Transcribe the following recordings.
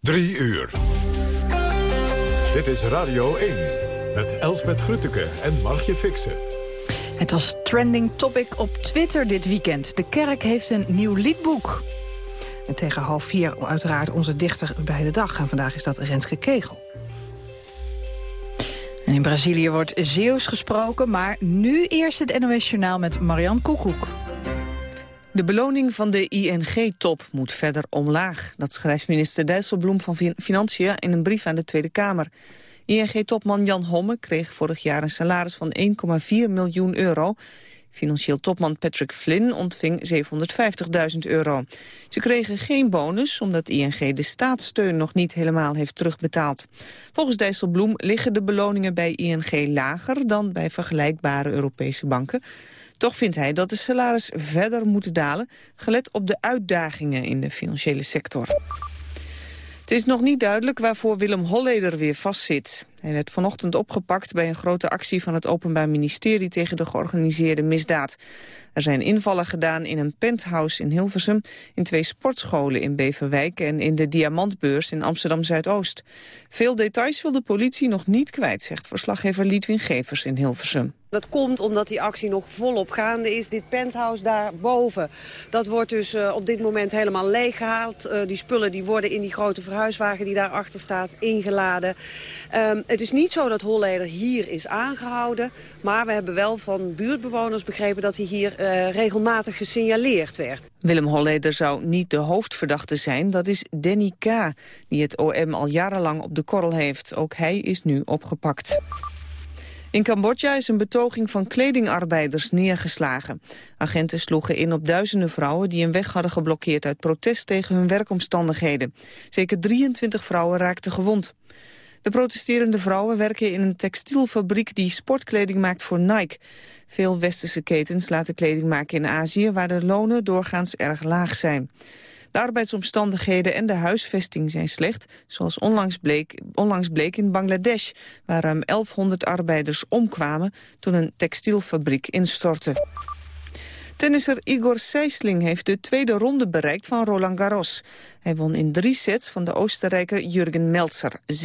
Drie uur. Dit is Radio 1 met Elsbeth Grutteke en Margje Fixen. Het was trending topic op Twitter dit weekend. De kerk heeft een nieuw liedboek. En tegen half vier uiteraard onze dichter bij de dag. En vandaag is dat Renske Kegel. In Brazilië wordt Zeeuws gesproken, maar nu eerst het NOS Journaal met Marian Koekoek. De beloning van de ING-top moet verder omlaag. Dat schrijft minister Dijsselbloem van Financiën in een brief aan de Tweede Kamer. ING-topman Jan Homme kreeg vorig jaar een salaris van 1,4 miljoen euro. Financieel topman Patrick Flynn ontving 750.000 euro. Ze kregen geen bonus omdat ING de staatssteun nog niet helemaal heeft terugbetaald. Volgens Dijsselbloem liggen de beloningen bij ING lager dan bij vergelijkbare Europese banken. Toch vindt hij dat de salaris verder moeten dalen, gelet op de uitdagingen in de financiële sector. Het is nog niet duidelijk waarvoor Willem Holleder weer vastzit. Hij werd vanochtend opgepakt bij een grote actie van het Openbaar Ministerie tegen de georganiseerde misdaad. Er zijn invallen gedaan in een penthouse in Hilversum, in twee sportscholen in Beverwijk en in de Diamantbeurs in Amsterdam-Zuidoost. Veel details wil de politie nog niet kwijt, zegt verslaggever Liedwin Gevers in Hilversum. Dat komt omdat die actie nog volop gaande is. Dit penthouse daarboven, dat wordt dus uh, op dit moment helemaal leeggehaald. Uh, die spullen die worden in die grote verhuiswagen die daarachter staat ingeladen. Um, het is niet zo dat Holleder hier is aangehouden. Maar we hebben wel van buurtbewoners begrepen dat hij hier uh, regelmatig gesignaleerd werd. Willem Holleder zou niet de hoofdverdachte zijn. Dat is Danny K., die het OM al jarenlang op de korrel heeft. Ook hij is nu opgepakt. In Cambodja is een betoging van kledingarbeiders neergeslagen. Agenten sloegen in op duizenden vrouwen die een weg hadden geblokkeerd uit protest tegen hun werkomstandigheden. Zeker 23 vrouwen raakten gewond. De protesterende vrouwen werken in een textielfabriek die sportkleding maakt voor Nike. Veel westerse ketens laten kleding maken in Azië waar de lonen doorgaans erg laag zijn. De arbeidsomstandigheden en de huisvesting zijn slecht, zoals onlangs bleek, onlangs bleek in Bangladesh, waar ruim 1100 arbeiders omkwamen toen een textielfabriek instortte. Tennisser Igor Sijsling heeft de tweede ronde bereikt van Roland Garros. Hij won in drie sets van de Oostenrijker Jurgen Meltzer. 6-4,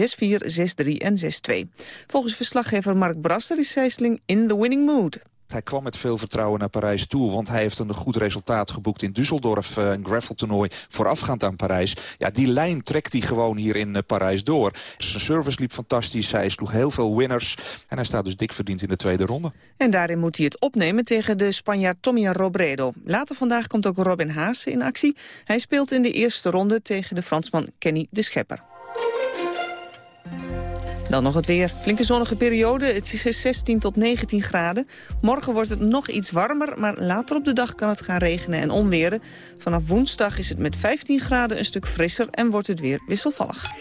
6-3 en 6-2. Volgens verslaggever Mark Brasser is Sijsling in the winning mood. Hij kwam met veel vertrouwen naar Parijs toe. Want hij heeft een goed resultaat geboekt in Düsseldorf. Uh, een graveltoernooi voorafgaand aan Parijs. Ja, die lijn trekt hij gewoon hier in uh, Parijs door. Zijn service liep fantastisch. Hij sloeg heel veel winners. En hij staat dus dik verdiend in de tweede ronde. En daarin moet hij het opnemen tegen de Spanjaard Tommy Robredo. Later vandaag komt ook Robin Haase in actie. Hij speelt in de eerste ronde tegen de Fransman Kenny de Schepper. Dan nog het weer. Flinke zonnige periode. Het is 16 tot 19 graden. Morgen wordt het nog iets warmer, maar later op de dag kan het gaan regenen en onweren. Vanaf woensdag is het met 15 graden een stuk frisser en wordt het weer wisselvallig.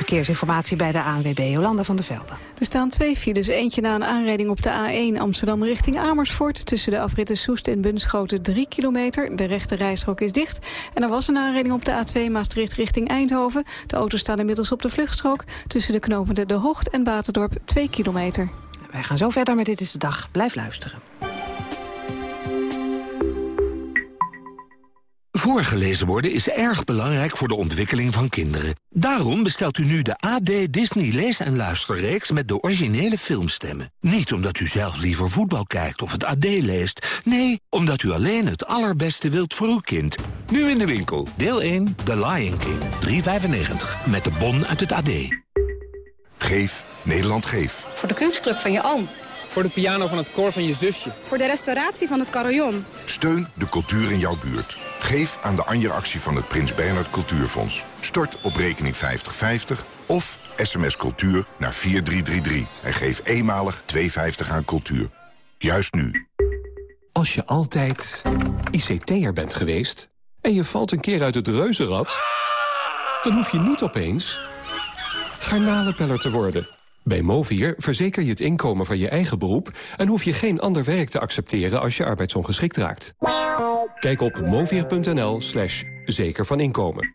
Verkeersinformatie bij de ANWB, Jolanda van der Velden. Er staan twee files. Eentje na een aanrijding op de A1 Amsterdam richting Amersfoort. Tussen de afritten Soest en Bunschoten 3 kilometer. De rechte rijstrook is dicht. En er was een aanrijding op de A2 Maastricht richting Eindhoven. De auto's staan inmiddels op de vluchtstrook. Tussen de knopende De Hocht en Baterdorp 2 kilometer. Wij gaan zo verder met Dit is de Dag. Blijf luisteren. Voorgelezen worden is erg belangrijk voor de ontwikkeling van kinderen. Daarom bestelt u nu de AD Disney Lees- en Luisterreeks met de originele filmstemmen. Niet omdat u zelf liever voetbal kijkt of het AD leest. Nee, omdat u alleen het allerbeste wilt voor uw kind. Nu in de winkel. Deel 1, The Lion King. 3,95. Met de bon uit het AD. Geef, Nederland geef. Voor de kunstclub van je oom. Voor de piano van het koor van je zusje. Voor de restauratie van het carillon. Steun de cultuur in jouw buurt. Geef aan de Anja-actie van het Prins Bernhard Cultuurfonds. Stort op rekening 5050 of sms cultuur naar 4333. En geef eenmalig 2,50 aan cultuur. Juist nu. Als je altijd ICT'er bent geweest en je valt een keer uit het reuzenrad... dan hoef je niet opeens garnalenpeller te worden... Bij Movier verzeker je het inkomen van je eigen beroep... en hoef je geen ander werk te accepteren als je arbeidsongeschikt raakt. Kijk op movier.nl slash zeker van inkomen.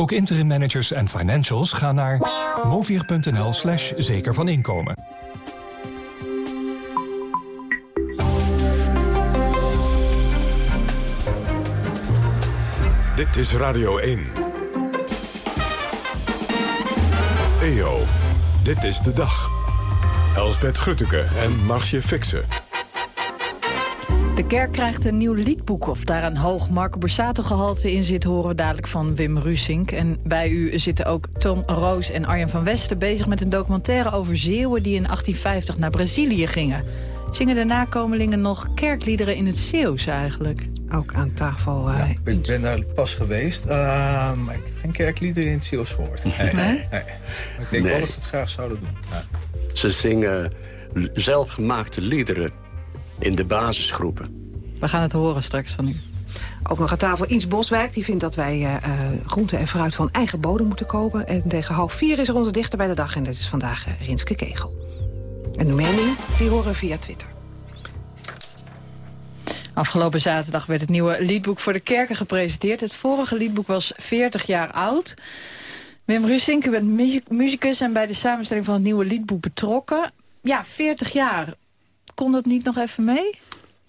Ook interim managers en financials gaan naar movier.nl slash zeker van inkomen. Dit is Radio 1. EO, dit is de dag. Elsbet Grutteke en Margje Fixen. De kerk krijgt een nieuw liedboek. Of daar een hoog Marco Borsato gehalte in zit... horen we dadelijk van Wim Rusink. En bij u zitten ook Tom Roos en Arjen van Westen... bezig met een documentaire over Zeeuwen... die in 1850 naar Brazilië gingen. Zingen de nakomelingen nog kerkliederen in het Zeeuws eigenlijk? Ook aan tafel. Uh, ik ben daar pas geweest, uh, maar ik heb geen kerkliederen in het Zeeuws gehoord. Nee, nee? nee. Ik denk Nee. wel dat ze het graag zouden doen. Ja. Ze zingen zelfgemaakte liederen in de basisgroepen. We gaan het horen straks van u. Ook nog aan tafel Iets Boswijk. Die vindt dat wij eh eh, groente en fruit van eigen bodem moeten kopen. En tegen half vier is er onze dichter bij de dag. En dat is vandaag eh, Rinske Kegel. En de mening, die horen we via Twitter. Afgelopen zaterdag werd het nieuwe liedboek voor de kerken gepresenteerd. Het vorige liedboek was 40 jaar oud. Wim Rusink, u bent muzikus en bij de samenstelling van het nieuwe liedboek betrokken. Ja, 40 jaar. Kon dat niet nog even mee?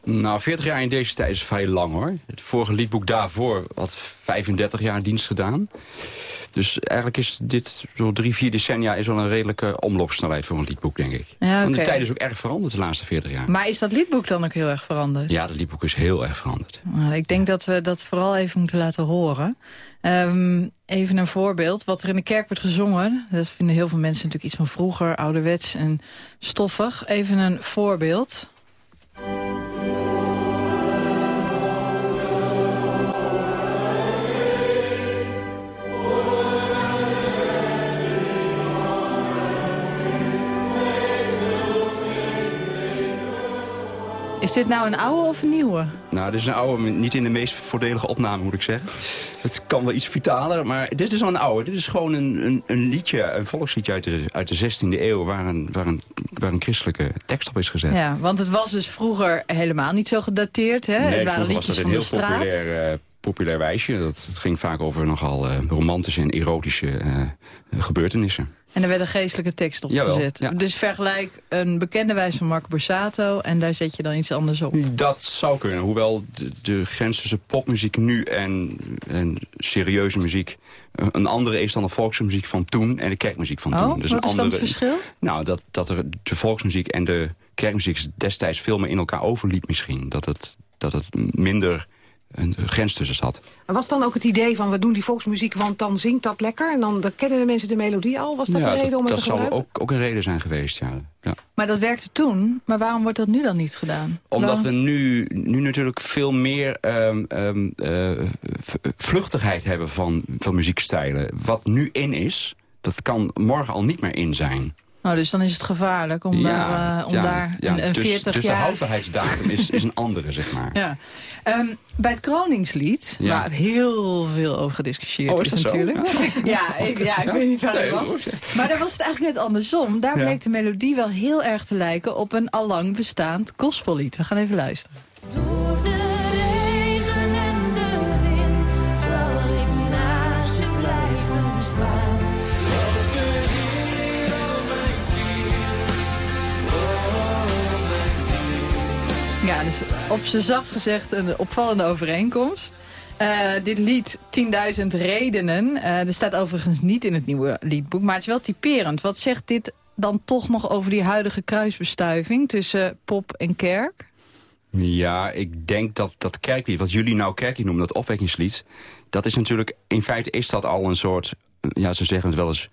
Nou, 40 jaar in deze tijd is vrij lang hoor. Het vorige liedboek daarvoor had 35 jaar dienst gedaan. Dus eigenlijk is dit zo drie, vier decennia is wel een redelijke omloopsnelheid voor een liedboek, denk ik. Ja, Want de tijd is ook erg veranderd de laatste 40 jaar. Maar is dat liedboek dan ook heel erg veranderd? Ja, het liedboek is heel erg veranderd. Nou, ik denk dat we dat vooral even moeten laten horen. Ehm, even een voorbeeld. Wat er in de kerk wordt gezongen... dat vinden heel veel mensen natuurlijk iets van vroeger, ouderwets en stoffig. Even een voorbeeld. Is dit nou een oude of een nieuwe? Nou, dit is een oude, niet in de meest voordelige opname, moet ik zeggen. Het kan wel iets vitaler, maar dit is wel een oude. Dit is gewoon een, een, een liedje, een volksliedje uit de, uit de 16e eeuw... Waar een, waar, een, waar een christelijke tekst op is gezet. Ja, want het was dus vroeger helemaal niet zo gedateerd. Hè? Nee, het waren vroeger was liedjes dat een van heel de straat. populair, eh, populair wijsje. Dat, het ging vaak over nogal eh, romantische en erotische eh, gebeurtenissen. En er werd een geestelijke tekst op Jawel, gezet. ja. Dus vergelijk een bekende wijs van Marco Borsato... en daar zet je dan iets anders op. Dat zou kunnen, hoewel de, de grens tussen popmuziek nu en, en serieuze muziek... eh, een andere is dan de volksmuziek van toen en de kerkmuziek van Oh, toen. Dus wat een is dan het verschil? Nou, dat, dat er de volksmuziek en de kerkmuziek destijds veel meer in elkaar overliep misschien. Dat het, dat het minder een grens tussen zat. En was dan ook het idee van we doen die volksmuziek, want dan zingt dat lekker. En dan, dan kennen de mensen de melodie al. Was dat ja, de reden om het dat te zou gebruiken? ook, ook een reden zijn geweest, ja. ja. Maar dat werkte toen. Maar waarom wordt dat nu dan niet gedaan? Omdat Waarom- we nu, nu natuurlijk veel meer ehm, ehm, eh, vluchtigheid hebben van, van muziekstijlen. Wat nu in is, dat kan morgen al niet meer in zijn. Oh, dus dan is het gevaarlijk om daar, eh, om ja, daar ja, een, een dus, 40 dus de jaar... houdbaarheidsdatum is, is een andere, zeg maar. Ja. Ehm, bij het Kroningslied, Ja. waar heel veel over gediscussieerd Oh, is natuurlijk. Ja, ik, ja, ik weet niet waar Nee, dat was. Maar daar was het eigenlijk net andersom. Daar Ja. bleek de melodie wel heel erg te lijken op een allang bestaand gospellied. We gaan even luisteren. Door de Dus op z'n zacht gezegd een opvallende overeenkomst. Eh, dit lied 10.000 redenen. er staat overigens niet in het nieuwe liedboek, maar het is wel typerend. Wat zegt dit dan toch nog over die huidige kruisbestuiving tussen pop en kerk? Ja, ik denk dat dat kerklied, wat jullie nou kerklied noemen, dat opwekkingslied... dat is natuurlijk, in feite is dat al een soort, ja, ze zeggen het wel eens...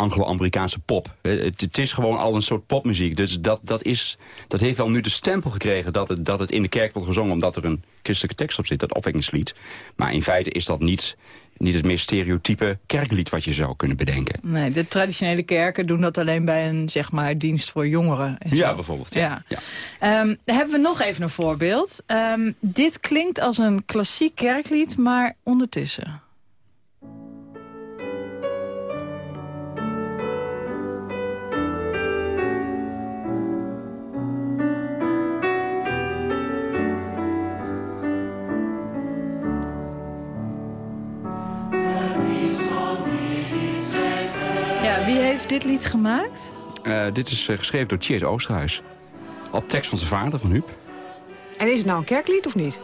Anglo-Amerikaanse pop. Eh, Het, het is gewoon al een soort popmuziek. Dus dat, dat, is, dat heeft wel nu de stempel gekregen dat het, dat het in de kerk wordt gezongen... omdat er een christelijke tekst op zit, dat opwekkingslied. Maar in feite is dat niet niet het meest stereotype kerklied wat je zou kunnen bedenken. Nee, de traditionele kerken doen dat alleen bij een zeg maar, dienst voor jongeren. Ja, bijvoorbeeld. Ja. Ja. Ja. Ehm, dan hebben we nog even een voorbeeld. Ehm, dit klinkt als een klassiek kerklied, maar ondertussen. Dit lied gemaakt? Eh, dit is eh, geschreven door Tjeerd Oosterhuis. Op tekst van zijn vader, van Huub. En is het nou een kerklied of niet?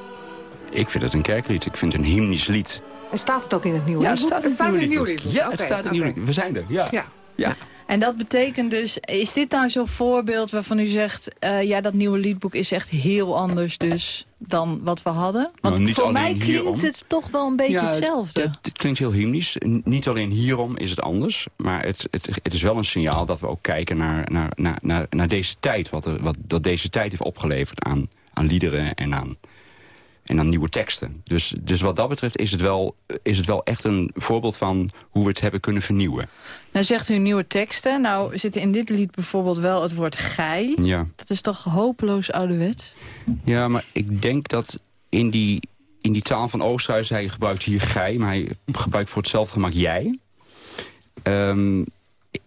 Ik vind het een kerklied. Ik vind het een hymnisch lied. En staat het ook in het nieuwe Ja, het liedboek? staat in het nieuwe liedboek. Ja, het Oké, staat in het nieuwe. We zijn er, ja. Ja. ja. En dat betekent dus, is dit nou zo'n voorbeeld waarvan u zegt... eh, ja, dat nieuwe liedboek is echt heel anders dus dan wat we hadden? Want Nou, niet voor mij klinkt hierom. het toch wel een beetje Ja, hetzelfde. Het, het klinkt heel hymnisch. Niet alleen hierom is het anders. Maar het, het, het is wel een signaal dat we ook kijken naar, naar, naar, naar, naar deze tijd. Wat, er, wat dat deze tijd heeft opgeleverd aan, aan liederen en aan, en aan nieuwe teksten. Dus, dus wat dat betreft is het, wel, is het wel echt een voorbeeld van hoe we het hebben kunnen vernieuwen. Nou zegt u nieuwe teksten. Nou zit in dit lied bijvoorbeeld wel het woord gij. Ja. Dat is toch hopeloos ouderwets? Ja, maar ik denk dat in die, in die taal van Oosterhuis... hij gebruikt hier gij, maar hij gebruikt voor hetzelfde gemak jij. Ehm,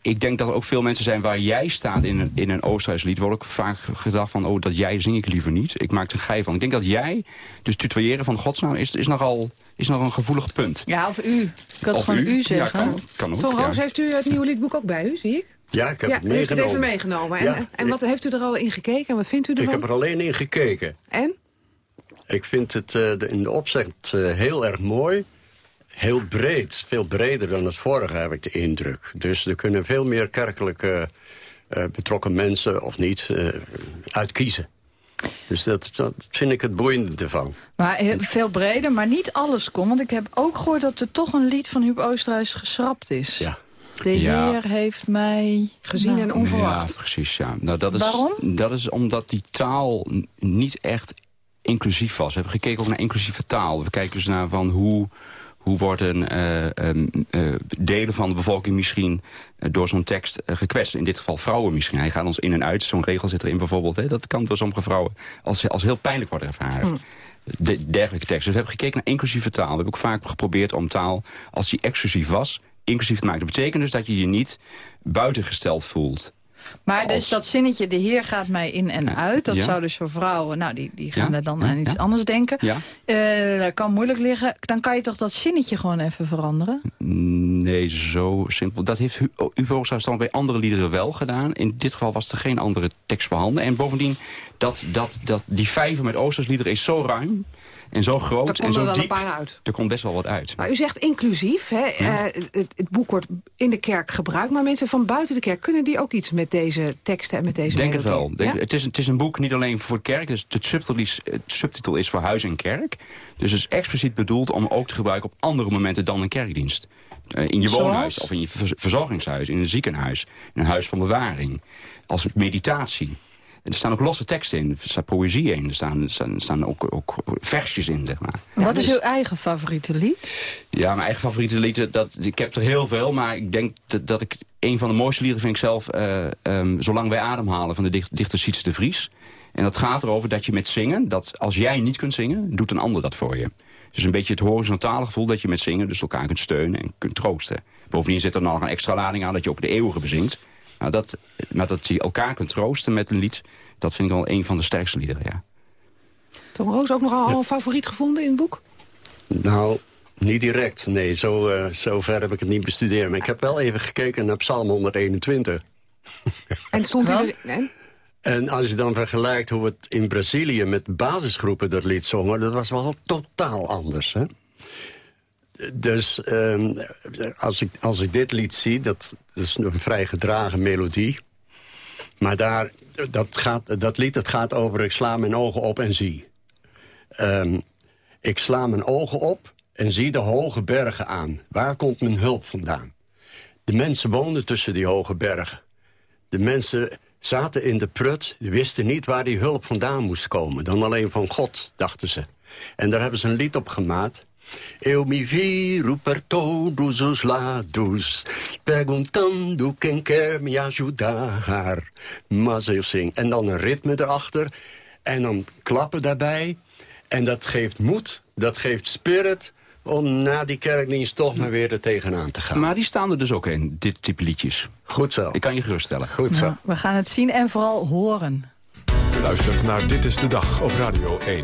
ik denk dat er ook veel mensen zijn waar jij staat in een, in een Oosterhuislied... wordt ook vaak gedacht van, oh, dat jij zing ik liever niet. Ik maak er gij van. Ik denk dat jij, dus tutoyeren van godsnaam... is, is, nogal, is nog een gevoelig punt. Ja, of u. Ik had Of gewoon u. u Ja, zeggen. kan, kan ook. Tom ja. Roos, heeft u het nieuwe liedboek ook bij u, zie ik? Ja, ik heb ja, het u heeft het meegenomen. even meegenomen. En, Ja, en wat heeft u er al in gekeken en wat vindt u ervan? Ik heb er alleen in gekeken. En? Ik vind het eh, in de opzet eh, heel erg mooi. Heel breed, veel breder dan het vorige heb ik de indruk. Dus er kunnen veel meer kerkelijke eh, betrokken mensen of niet eh uit kiezen. Dus dat, dat vind ik het boeiende ervan. Maar heel- veel breder, maar niet alles komt. Want ik heb ook gehoord dat er toch een lied van Huub Oosterhuis geschrapt is. Ja. De Ja. Heer heeft mij... Gezien Nou, en onverwacht. Ja, precies, ja. Nou, dat is, Waarom? Dat is omdat die taal niet echt inclusief was. We hebben gekeken ook naar inclusieve taal. We kijken dus naar van hoe, hoe worden eh, ehm, eh, delen van de bevolking misschien eh, door zo'n tekst gekwetst. In dit geval vrouwen misschien. Hij gaat ons in en uit. Zo'n regel zit erin bijvoorbeeld. Hè. Dat kan door sommige vrouwen als, als heel pijnlijk worden ervaren. Hmm. De, dergelijke teksten. Dus we hebben gekeken naar inclusieve taal. We hebben ook vaak geprobeerd om taal, als die exclusief was, inclusief te maken. Dat betekent dus dat je je niet buitengesteld voelt. Maar dus dat zinnetje, de Heer gaat mij in en uit... dat Ja. zou dus voor vrouwen, nou, die, die gaan Ja, er dan aan iets anders denken. Ja. Eh, dat kan moeilijk liggen. Dan kan je toch dat zinnetje gewoon even veranderen? Nee, zo simpel. Dat heeft Hu- Hugo dan bij andere liederen wel gedaan. In dit geval was er geen andere tekst voorhanden. En bovendien, dat, dat, dat, die vijver met Oosterhuisliederen is zo ruim en zo groot Daar en zo er diep. uit. Er komt best wel wat uit. Maar u zegt inclusief. Hè? Eh, het, het boek wordt in de kerk gebruikt. Maar mensen van buiten de kerk, kunnen die ook iets met deze teksten en met deze Denk het wel. Denk, Ja? het, is, het is een boek niet alleen voor kerk. Dus het, subtitel is, het subtitel is voor huis en kerk. Dus het is expliciet bedoeld om ook te gebruiken op andere momenten dan een kerkdienst. Eh, in je Zoals? woonhuis of in je ver- verzorgingshuis, in een ziekenhuis, in een huis van bewaring. Als meditatie. Er staan ook losse teksten in, er staat poëzie in, er staan, er staan, er staan ook, ook versjes in. Zeg maar. Wat is uw eigen favoriete lied? Ja, mijn eigen favoriete liederen, dat, ik heb er heel veel. Maar ik denk dat, dat ik een van de mooiste liederen vind ik zelf... eh, ehm, Zolang wij ademhalen van de dicht, dichter Siets de Vries. En dat gaat erover dat je met zingen... dat als jij niet kunt zingen, doet een ander dat voor je. Dus een beetje het horizontale gevoel dat je met zingen... dus elkaar kunt steunen en kunt troosten. Bovendien zit er nog een extra lading aan dat je ook de eeuwige bezingt. Nou, dat, maar dat je elkaar kunt troosten met een lied... dat vind ik wel een van de sterkste liederen, ja. Tom Roos ook nogal een favoriet gevonden in het boek? Nou, niet direct. Nee, zo, eh, zo ver heb ik het niet bestudeerd. Maar ik heb wel even gekeken naar Psalm 121. En stond hij er... en? En als je dan vergelijkt hoe het in Brazilië met basisgroepen dat lied zongen... dat was wel totaal anders, hè? Dus ehm, als, ik, als ik dit lied zie, dat, is een vrij gedragen melodie. Maar daar, dat, gaat, dat lied dat gaat over ik sla mijn ogen op en zie. Ehm, ik sla mijn ogen op en zie de hoge bergen aan. Waar komt mijn hulp vandaan? De mensen woonden tussen die hoge bergen. De mensen zaten in de prut, wisten niet waar die hulp vandaan moest komen. Dan alleen van God, dachten ze. En daar hebben ze een lied op gemaakt. Eu me viro per todos os lados, perguntando quem quer me ajudar. Maar ze zing. En dan een ritme erachter. En dan klappen daarbij. En dat geeft moed, dat geeft spirit om na die kerkdienst toch maar weer er tegenaan te gaan. Maar die staan er dus ook in, dit type liedjes. Goed zo. Ik kan je geruststellen. Goed zo. Nou, we gaan het zien en vooral horen. U luistert naar Dit is de Dag op Radio 1.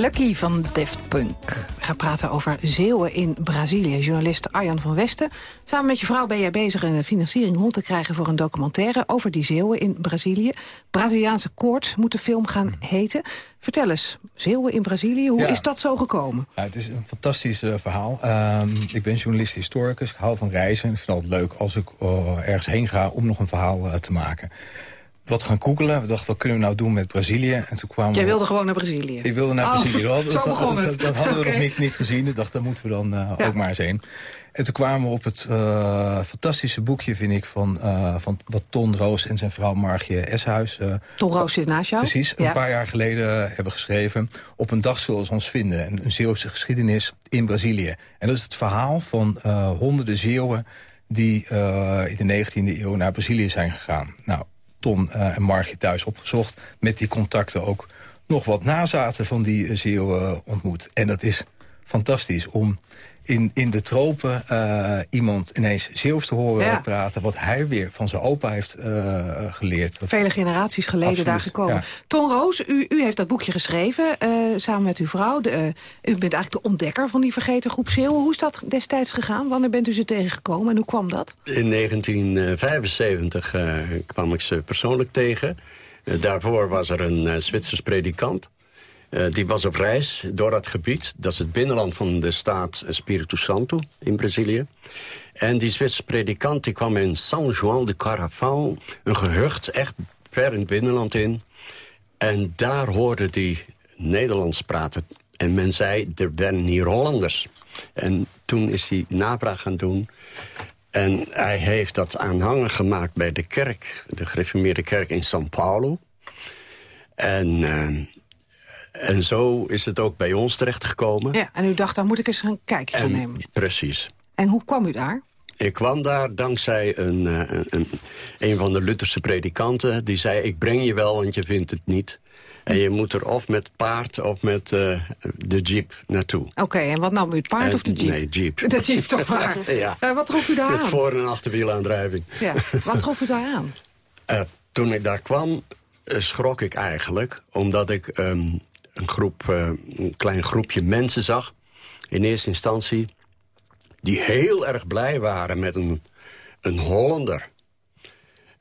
Lucky van Daft Punk. We gaan praten over zeeuwen in Brazilië. Journalist Arjan van Westen. Samen met je vrouw ben jij bezig een financiering rond te krijgen... voor een documentaire over die zeeuwen in Brazilië. Braziliaanse koorts moet de film gaan heten. Vertel eens, zeeuwen in Brazilië, hoe Ja. is dat zo gekomen? Ja, het is een fantastisch eh, verhaal. Ehm, ik ben journalist historicus. Ik hou van reizen. En ik vind het altijd leuk als ik eh, ergens heen ga om nog een verhaal eh, te maken. Wat gaan googelen. We dachten, wat kunnen we nou doen met Brazilië? En toen kwamen Jij we- wilde gewoon naar Brazilië? Ik wilde naar Oh, Brazilië. Dat, zo dat- begon dat, het. dat hadden we nog niet, niet gezien. Ik dacht, daar moeten we dan eh, Ja. ook maar eens heen. En toen kwamen we op het eh, fantastische boekje, vind ik... van, eh, van wat Ton Roos en zijn vrouw Margje Eshuis... Ton Roos zit naast jou. Precies, een paar jaar geleden hebben geschreven... Op een dag zullen ze ons vinden. Een, een Zeeuwse geschiedenis in Brazilië. En dat is het verhaal van honderden Zeeuwen... die in de 19e eeuw naar Brazilië zijn gegaan. Nou, Ton eh, en Margje thuis opgezocht. Met die contacten ook nog wat nazaten van die eh, Zeeuwen ontmoet. En dat is fantastisch om in, in de tropen eh, iemand ineens Zeeuws te horen Ja. praten... wat hij weer van zijn opa heeft eh, geleerd. Dat- Vele generaties geleden Absoluut, daar gekomen. ja. Ton Roos, u, u heeft dat boekje geschreven eh, samen met uw vrouw. De, u bent eigenlijk de ontdekker van die vergeten groep Zeeuwen. Hoe is dat destijds gegaan? Wanneer bent u ze tegengekomen en hoe kwam dat? In 1975 eh, kwam ik ze persoonlijk tegen. Daarvoor was er een eh, Zwitsers predikant. Eh, die was op reis door dat gebied. Dat is het binnenland van de staat Espírito Santo in Brazilië. En die Zwitserse predikant die kwam in São João de Carafão... een gehucht echt ver in het binnenland in. En daar hoorde die Nederlands praten. En men zei, er zijn hier Hollanders. En toen is hij navraag gaan doen... En hij heeft dat aanhanger gemaakt bij de kerk, de gereformeerde kerk in São Paulo. En, eh, en zo is het ook bij ons terechtgekomen. Ja, en u dacht, dan moet ik eens een kijkje En- nemen. Precies. En hoe kwam u daar? Ik kwam daar dankzij een, eh, een, een, een van de Lutherse predikanten. Die zei, ik breng je wel, want je vindt het niet. En je moet er of met paard of met eh, de jeep naartoe. Oké, en wat nam u, het paard En- of de jeep? Nee, jeep. De jeep toch maar. Ja. Eh, wat trof u daar Met aan? voor- en achterwielaandrijving. Ja, wat trof u daar aan? Toen ik daar kwam, schrok ik eigenlijk. Omdat ik ehm, een, groep, eh, een klein groepje mensen zag. In eerste instantie. Die heel erg blij waren met een, een Hollander.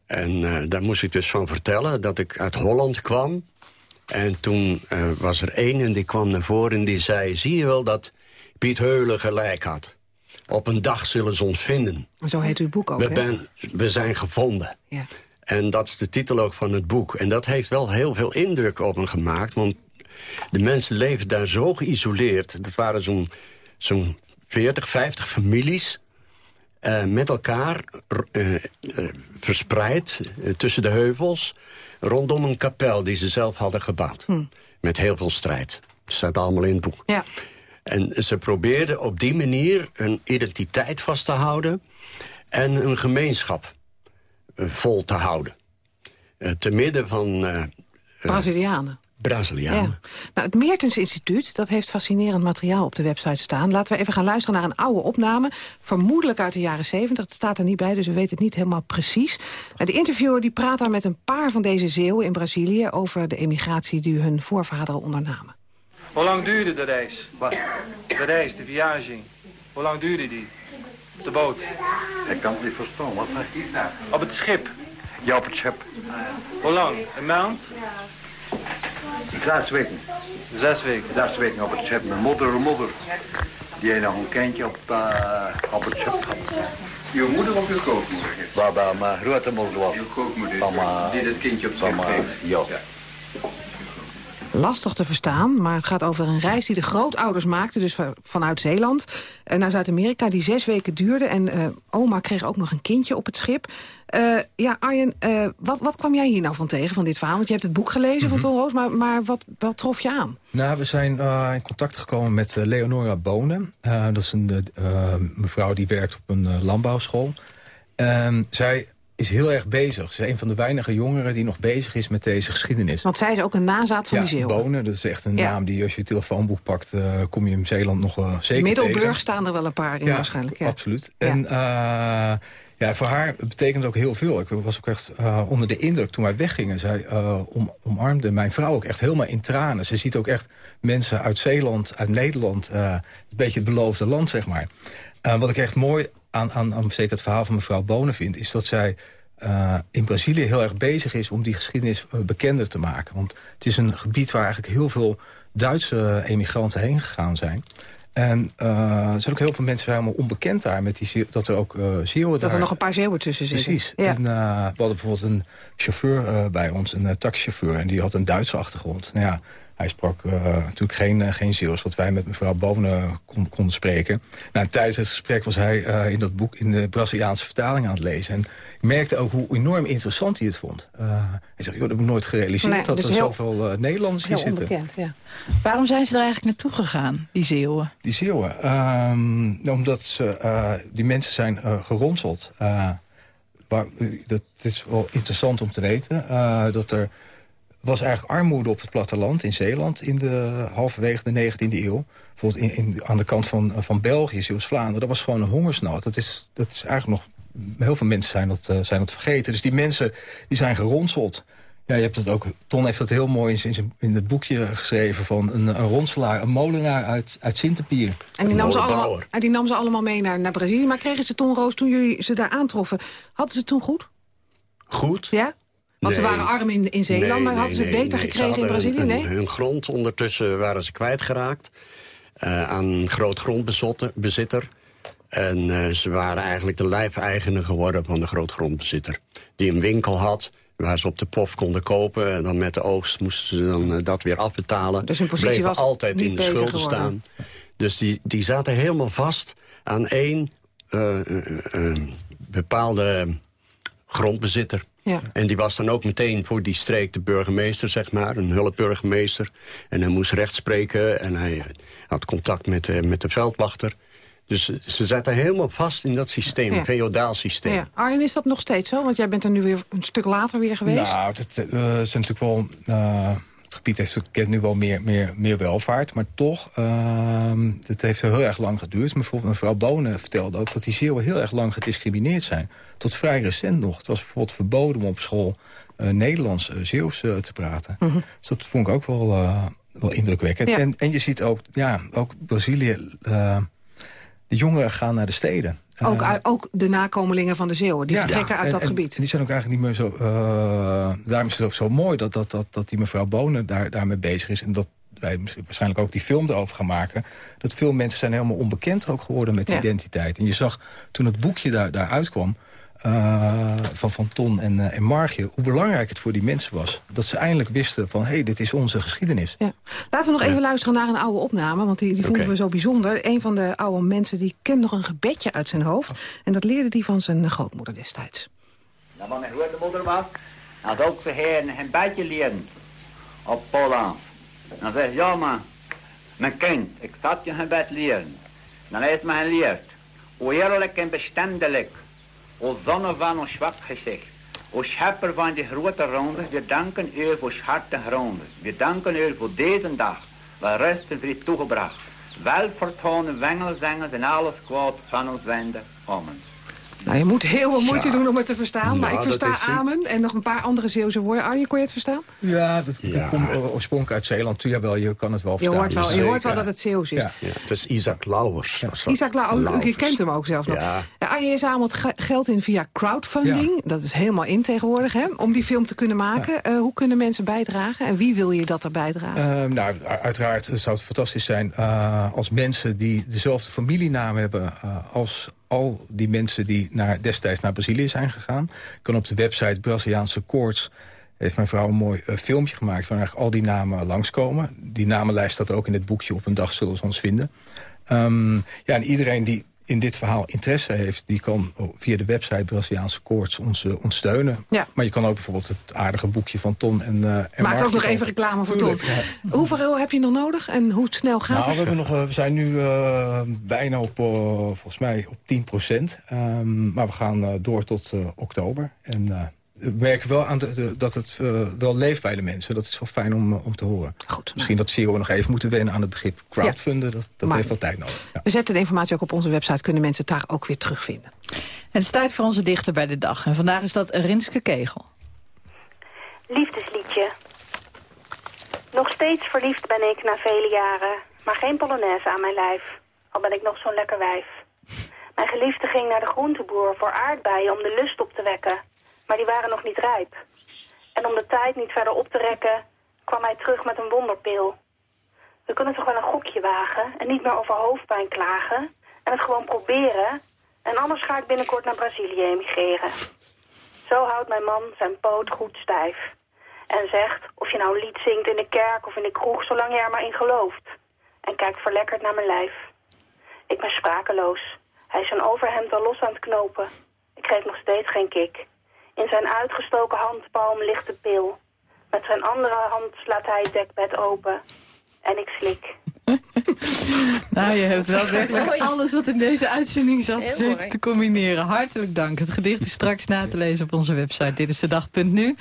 En eh, daar moest ik dus van vertellen dat ik uit Holland kwam. En toen eh, was er één en die kwam naar voren en die zei... zie je wel dat Piet Heulen gelijk had. Op een dag zullen ze ons vinden. Zo heet uw boek ook, We, ben, we zijn gevonden. Ja. En dat is de titel ook van het boek. En dat heeft wel heel veel indruk op me gemaakt. Want de mensen leven daar zo geïsoleerd. Dat waren zo'n zo'n 40, 50 families... eh, met elkaar eh, eh, verspreid tussen de heuvels... rondom een kapel die ze zelf hadden gebouwd. Met heel veel strijd. Dat staat allemaal in het boek. Ja. En ze probeerden op die manier een identiteit vast te houden... en een gemeenschap vol te houden. Te midden van Brazilianen. Brazilianen. Ja. Nou, het Meertens Instituut dat heeft fascinerend materiaal op de website staan. Laten we even gaan luisteren naar een oude opname. Vermoedelijk uit de jaren 70. Het staat er niet bij, dus we weten het niet helemaal precies. Maar de interviewer die praat daar met een paar van deze Zeeuwen in Brazilië... over de emigratie die hun voorvaderen ondernamen. Hoe lang duurde de reis? Wat? De reis, de viaging. Hoe lang duurde die? Op de boot? Ik kan het niet verstaan. Wat zeg je? Op het schip? Ja, op het schip. Hoe lang? Een maand? Zes weken. Zes weken. Zes weken op het schip. Mijn moeder, mijn moeder. Die heeft nog een kindje op, eh, op het schip gehad. Uw moeder of uw grootmoeder? Waar bij mijn grootmoeder was. Uw grootmoeder. Die dit kindje op het schip kreeg. Ja. Lastig te verstaan, maar het gaat over een reis die de grootouders maakten... dus van- vanuit Zeeland eh, naar Zuid-Amerika, die zes weken duurde. En eh, oma kreeg ook nog een kindje op het schip. Eh, ja, Arjen, wat, wat kwam jij hier nou van tegen, van dit verhaal? Want je hebt het boek gelezen van Ton Roos, maar, maar wat, wat trof je aan? Nou, we zijn in contact gekomen met Leonora Bonen. Dat is een mevrouw die werkt op een landbouwschool. Ehm, zij is heel erg bezig. Ze is een van de weinige jongeren die nog bezig is met deze geschiedenis. Want zij is ook een nazaat van ja, die Zeeuwen. Bonen, dat is echt een Ja. naam die als je telefoonboek pakt... eh, kom je in Zeeland nog wel zeker Middelburg tegen. staan er wel een paar in Ja, waarschijnlijk. Ja. absoluut. En eh, ja, voor haar betekent ook heel veel. Ik was ook echt eh, onder de indruk toen wij weggingen. Zij eh, om, omarmde mijn vrouw ook echt helemaal in tranen. Ze ziet ook echt mensen uit Zeeland, uit Nederland... eh, een beetje het beloofde land, zeg maar. Eh, wat ik echt mooi aan, aan, aan zeker het verhaal van mevrouw Bonen vind... is dat zij eh, in Brazilië heel erg bezig is om die geschiedenis eh, bekender te maken. Want het is een gebied waar eigenlijk heel veel Duitse emigranten heen gegaan zijn. En eh, er zijn ook heel veel mensen helemaal onbekend daar... Met die, dat er ook eh Zeeuwen Dat daar... er nog een paar Zeeuwen tussen zitten. Precies. Ja. En, eh, we hadden bijvoorbeeld een chauffeur eh, bij ons, een eh, taxichauffeur... en die had een Duitse achtergrond. Nou ja, hij sprak eh, natuurlijk geen, uh, geen Zeeuws... wat wij met mevrouw Bonen kon, konden spreken. Nou, tijdens het gesprek was hij uh, in dat boek... in de Braziliaanse vertaling aan het lezen. En ik merkte ook hoe enorm interessant hij het vond. Uh, hij zegt, joh, dat heb ik nooit gerealiseerd... Nee, dat dus er heel- zoveel Nederlanders hier zitten. ja. Waarom zijn ze er eigenlijk naartoe gegaan, die Zeeuwen? Die Zeeuwen. ehm, omdat ze, die mensen zijn geronseld. Waar, dat is wel interessant om te weten. Uh, dat er was eigenlijk armoede op het platteland in Zeeland... in de halverwege de 19e eeuw. Bijvoorbeeld in, in, aan de kant van, van België, Zeeuws-Vlaanderen... dat was gewoon een hongersnood. Dat is, dat is eigenlijk nog... Heel veel mensen zijn dat, eh, zijn dat vergeten. Dus die mensen die zijn geronseld. Ja, je hebt het ook, Ton heeft dat heel mooi in, zijn- in het boekje geschreven... van een, een ronselaar, een molenaar uit, uit Sinterpier. En die, nam ze allemaal, en die nam ze allemaal mee naar, naar Brazilië. Maar kregen ze Ton Roos toen jullie ze daar aantroffen... hadden ze het toen goed? Goed? Ja? Want ze waren arm in, in Zeeland, Nee, maar hadden ze het beter gekregen in Brazilië? hun- Nee? Hun grond ondertussen waren ze kwijtgeraakt eh aan een groot grondbezitter. En eh, ze waren eigenlijk de lijfeigenen geworden van de grootgrondbezitter. Die een winkel had waar ze op de pof konden kopen. En dan met de oogst moesten ze dan eh, dat weer afbetalen. Dus hun positie Bleven was altijd niet in de schulden geworden. staan. Dus die, die zaten helemaal vast aan één bepaalde grondbezitter. Ja. En die was dan ook meteen voor die streek de burgemeester, zeg maar. Een hulpburgemeester. En hij moest recht spreken en hij eh, had contact met, eh, met de veldwachter. Dus eh, ze zaten helemaal vast in dat systeem, Ja. een feodaal systeem. Ja. Arjen, is dat nog steeds zo? Want jij bent er nu weer een stuk later weer geweest. Nou, dat is natuurlijk wel... eh, het gebied heeft, kent nu wel meer, meer, meer welvaart. Maar toch, ehm het heeft heel erg lang geduurd. Bijvoorbeeld mevrouw Bonen vertelde ook dat die Zeeuwen heel erg lang gediscrimineerd zijn. Tot vrij recent nog. Het was bijvoorbeeld verboden om op school eh, Nederlands, Zeeuws eh, te praten. Dus dat vond ik ook wel, wel indrukwekkend. Ja. En, en je ziet ook, ja, ook Brazilië... de jongeren gaan naar de steden. Ook, Eh, ook de nakomelingen van de Zeeuwen, die vertrekken uit en- dat en- gebied. En die zijn ook eigenlijk niet meer zo... eh, daarom is het ook zo mooi dat, dat, dat, dat die mevrouw Bonen daar, daarmee bezig is. En dat wij waarschijnlijk ook die film erover gaan maken. Dat veel mensen zijn helemaal onbekend ook geworden met Ja. identiteit. En je zag toen het boekje daar, daar uitkwam... eh, van, van Ton en, eh, en Margje, hoe belangrijk het voor die mensen was. Dat ze eindelijk wisten van, hé, hey, dit is onze geschiedenis. Ja. Laten we nog even luisteren naar een oude opname, want die, die vonden we zo bijzonder. Een van de oude mensen die kent nog een gebedje uit zijn hoofd. En dat leerde hij van zijn grootmoeder destijds. Nou, wat mijn grootmoeder was, dan zou ik ze heren een beetje leren op Poland. Dan zei ze, ja maar, mijn kind, ik zat je een bed leren. Dan heeft men geleerd, eerlijk en bestendelijk, o zonne van ons zwak gezicht, o schepper van die grote ronde, we danken u voor harte gronde. We danken u voor deze dag, waar rust en vrede toegebracht. Wel vertonen wengelzengers en alles kwaad van ons wenden. Amen. Nou, je moet heel veel moeite doen om het te verstaan. maar ik versta is amen en nog een paar andere Zeeuwse woorden. Arjen, kon je het verstaan? Ja, dat dat komt oorspronkelijk uit Zeeland. Jawel, je kan het wel Je verstaan. hoort wel, je hoort wel Ja. dat het Zeeuws is. Ja. Ja, het is Isaac Lauwers. Isaac oh, je Lauwers. kent hem ook zelfs nog. Ja. Ja, Arjen, je zamelt ge- geld in via crowdfunding. Dat is helemaal in tegenwoordig, hè? Om die film te kunnen maken. Eh, hoe kunnen mensen bijdragen? En wie wil je dat er bijdragen? Eh, nou, uiteraard zou het fantastisch zijn eh, als mensen die dezelfde familienaam hebben eh, als al die mensen die naar, destijds naar Brazilië zijn gegaan. Kan op de website Braziliaanse Koorts heeft mijn vrouw een mooi eh, filmpje gemaakt... waar al die namen langskomen. Die namenlijst staat ook in het boekje. Op een dag zullen ze ons vinden. Ehm, ja, en iedereen die in dit verhaal interesse heeft... die kan via de website Braziliaanse Koorts ons, eh, ons steunen. Ja. Maar je kan ook bijvoorbeeld het aardige boekje van Ton en, eh en Maak ook nog even reclame voor Ton. Ja. Hoeveel heb je nog nodig en hoe snel gaat Nou, we, het? hebben nog, eh, we zijn nu eh, bijna op, eh, volgens mij, op 10 procent. Ehm, maar we gaan eh, door tot eh, oktober. En we merken wel aan de, de- dat het eh, wel leeft bij de mensen. Dat is wel fijn om, eh, om te horen. Goed, Misschien dat CEO nog even moeten wennen aan het begrip crowdfunden. Dat, dat Maar- heeft wel tijd nodig. Ja. We zetten de informatie ook op onze website. Kunnen mensen het daar ook weer terugvinden. Het is tijd voor onze dichter bij de dag. En vandaag is dat Rinske Kegel. Liefdesliedje. Nog steeds verliefd ben ik na vele jaren, maar geen polonaise aan mijn lijf. Al ben ik nog zo'n lekker wijf. Mijn geliefde ging naar de groenteboer voor aardbeien om de lust op te wekken. Maar die waren nog niet rijp. En om de tijd niet verder op te rekken, kwam hij terug met een wonderpil. We kunnen toch wel een gokje wagen en niet meer over hoofdpijn klagen. En het gewoon proberen. En anders ga ik binnenkort naar Brazilië emigreren. Zo houdt mijn man zijn poot goed stijf. En zegt, of je nou lied zingt in de kerk of in de kroeg, zolang je er maar in gelooft. En kijkt verlekkerd naar mijn lijf. Ik ben sprakeloos. Hij is zijn overhemd al los aan het knopen. Ik geef nog steeds geen kick. In zijn uitgestoken handpalm ligt de pil. Met zijn andere hand slaat hij het dekbed open. En ik slik. Nou, je hebt wel werkelijk alles wat in deze uitzending zat te combineren. Hartelijk dank. Het gedicht is straks na te lezen op onze website. Dit is de dag.nu.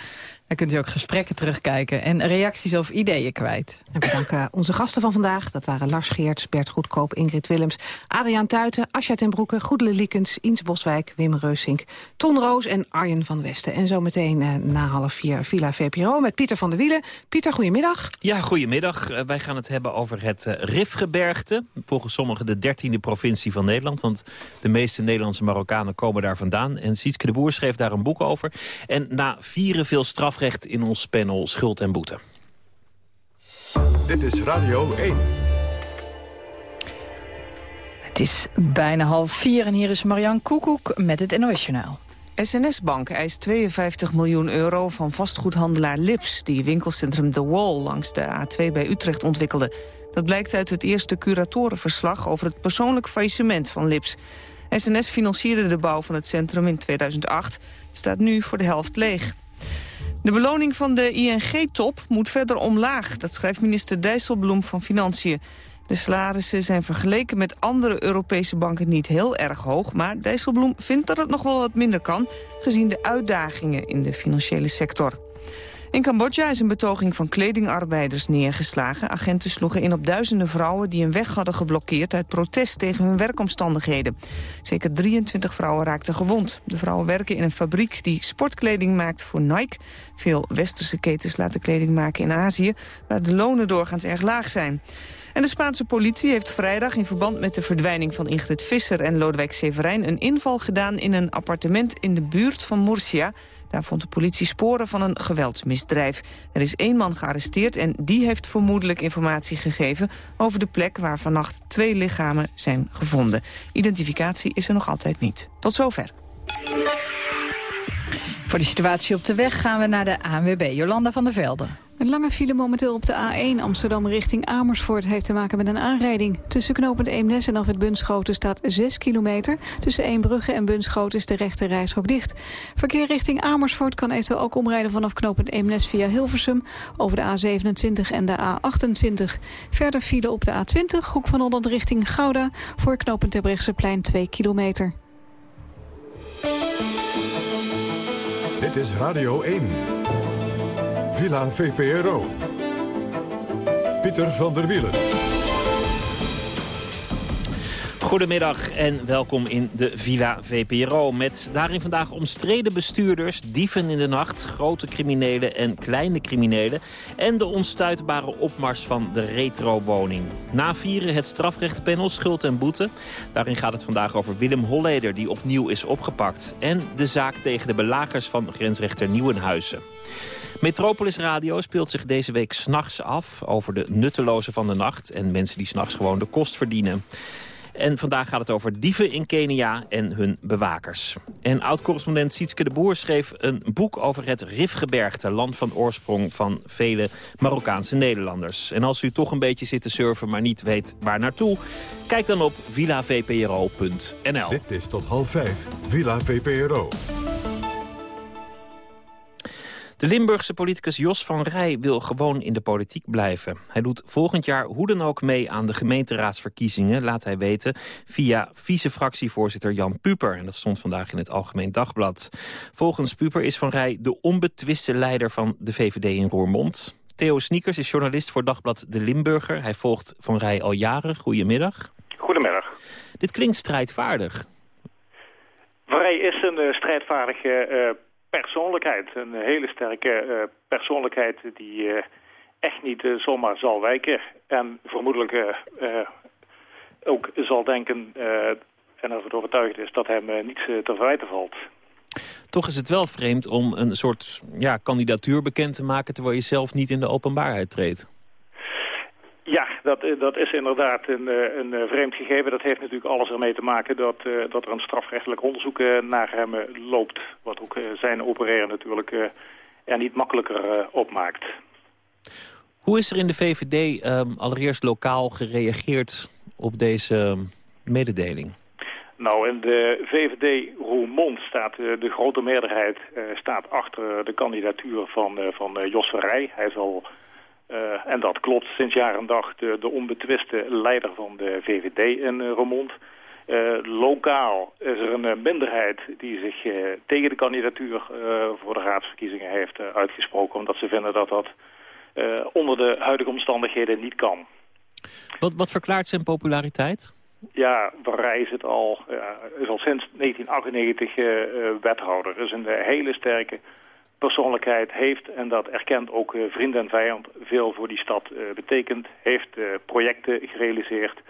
Dan kunt u ook gesprekken terugkijken en reacties of ideeën kwijt. En we danken onze gasten van vandaag. Dat waren Lars Geerts, Bert Goedkoop, Ingrid Willems... Adriaan Tuiten, Asja ten Broeke, Goedele Liekens... Iens Boswijk, Wim Reusink, Ton Roos en Arjen van Westen. En zometeen eh, na half vier Villa VPRO met Pieter van der Wielen. Pieter, goedemiddag. Ja, goedemiddag. Uh, wij gaan het hebben over het uh, Rifgebergte. Volgens sommigen de dertiende provincie van Nederland. Want de meeste Nederlandse Marokkanen komen daar vandaan. En Sietske de Boer schreef daar een boek over. En na vieren veel strafrecht in ons panel Schuld en Boete. Dit is Radio 1. Het is bijna half vier en hier is Marianne Koekoek met het NOS Journaal. SNS Bank eist 52 miljoen euro van vastgoedhandelaar Lips... die winkelcentrum The Wall langs de A2 bij Utrecht ontwikkelde. Dat blijkt uit het eerste curatorenverslag over het persoonlijk faillissement van Lips. SNS financierde de bouw van het centrum in 2008. Het staat nu voor de helft leeg. De beloning van de ING-top moet verder omlaag. Dat schrijft minister Dijsselbloem van Financiën. De salarissen zijn vergeleken met andere Europese banken niet heel erg hoog... maar Dijsselbloem vindt dat het nog wel wat minder kan... gezien de uitdagingen in de financiële sector. In Cambodja is een betoging van kledingarbeiders neergeslagen. Agenten sloegen in op duizenden vrouwen die een weg hadden geblokkeerd... uit protest tegen hun werkomstandigheden. Zeker 23 vrouwen raakten gewond. De vrouwen werken in een fabriek die sportkleding maakt voor Nike. Veel westerse ketens laten kleding maken in Azië... waar de lonen doorgaans erg laag zijn. En de Spaanse politie heeft vrijdag in verband met de verdwijning van Ingrid Visser en Lodewijk Severijn een inval gedaan in een appartement in de buurt van Murcia. Daar vond de politie sporen van een geweldsmisdrijf. Er is één man gearresteerd en die heeft vermoedelijk informatie gegeven over de plek waar vannacht twee lichamen zijn gevonden. Identificatie is er nog altijd niet. Tot zover. Voor de situatie op de weg gaan we naar de ANWB. Jolanda van der Velde. Een lange file momenteel op de A1 Amsterdam richting Amersfoort... heeft te maken met een aanrijding. Tussen knooppunt Eemnes en af het Bunschoten staat 6 kilometer. Tussen Eembrugge en Bunschoten is de rechte reishok dicht. Verkeer richting Amersfoort kan eventueel ook omrijden... vanaf knooppunt Eemnes via Hilversum... over de A27 en de A28. Verder file op de A20, hoek van Holland richting Gouda... voor knooppunt Terbrechtseplein 2 kilometer. Dit is Radio 1. Villa VPRO. Pieter van der Wielen. Goedemiddag en welkom in de Villa VPRO. Met daarin vandaag omstreden bestuurders, dieven in de nacht... grote criminelen en kleine criminelen... en de onstuitbare opmars van de retrowoning. Na vieren het strafrechtpanel Schuld en Boete. Daarin gaat het vandaag over Willem Holleder, die opnieuw is opgepakt. En de zaak tegen de belagers van grensrechter Nieuwenhuizen. Metropolis Radio speelt zich deze week s'nachts af... over de nuttelozen van de nacht en mensen die s'nachts gewoon de kost verdienen. En vandaag gaat het over dieven in Kenia en hun bewakers. En oud-correspondent Sietske de Boer schreef een boek over het Rifgebergte... land van oorsprong van vele Marokkaanse Nederlanders. En als u toch een beetje zit te surfen, maar niet weet waar naartoe... kijk dan op villavpro.nl. Dit is tot half vijf, Villa VPRO. De Limburgse politicus Jos van Rij wil gewoon in de politiek blijven. Hij doet volgend jaar hoe dan ook mee aan de gemeenteraadsverkiezingen, laat hij weten, via vice-fractievoorzitter Jan Puper. En dat stond vandaag in het Algemeen Dagblad. Volgens Puper is Van Rij de onbetwiste leider van de VVD in Roermond. Theo Sniekers is journalist voor Dagblad De Limburger. Hij volgt Van Rij al jaren. Goedemiddag. Goedemiddag. Dit klinkt strijdvaardig. Van Rij is een uh, strijdvaardige uh, persoonlijkheid. Een hele sterke uh, persoonlijkheid die uh, echt niet uh, zomaar zal wijken. En vermoedelijk ook zal denken en ervan overtuigd is dat hem niets te verwijten valt. Toch is het wel vreemd om een soort ja, kandidatuur bekend te maken... terwijl je zelf niet in de openbaarheid treedt. Ja, dat, dat is inderdaad een, een vreemd gegeven. Dat heeft natuurlijk alles ermee te maken dat, dat er een strafrechtelijk onderzoek naar hem loopt. Wat ook zijn opereren natuurlijk er niet makkelijker op maakt. Hoe is er in de VVD um, allereerst lokaal gereageerd op deze mededeling? Nou, in de VVD Roermond staat de grote meerderheid staat achter de kandidatuur van, van Jos Verrij. Hij zal... Uh, en dat klopt sinds jaar en dag de, de onbetwiste leider van de VVD in uh, Remond. Eh, lokaal is er een eh, minderheid die zich eh, tegen de kandidatuur eh, voor de raadsverkiezingen heeft eh, uitgesproken. Omdat ze vinden dat dat eh, onder de huidige omstandigheden niet kan. Wat, wat verklaart zijn populariteit? Ja, Barij is het al, is al sinds 1998 eh, eh, wethouder. Is een eh, hele sterke persoonlijkheid heeft, en dat erkent ook eh, vriend en vijand, veel voor die stad eh, betekent. Heeft eh, projecten gerealiseerd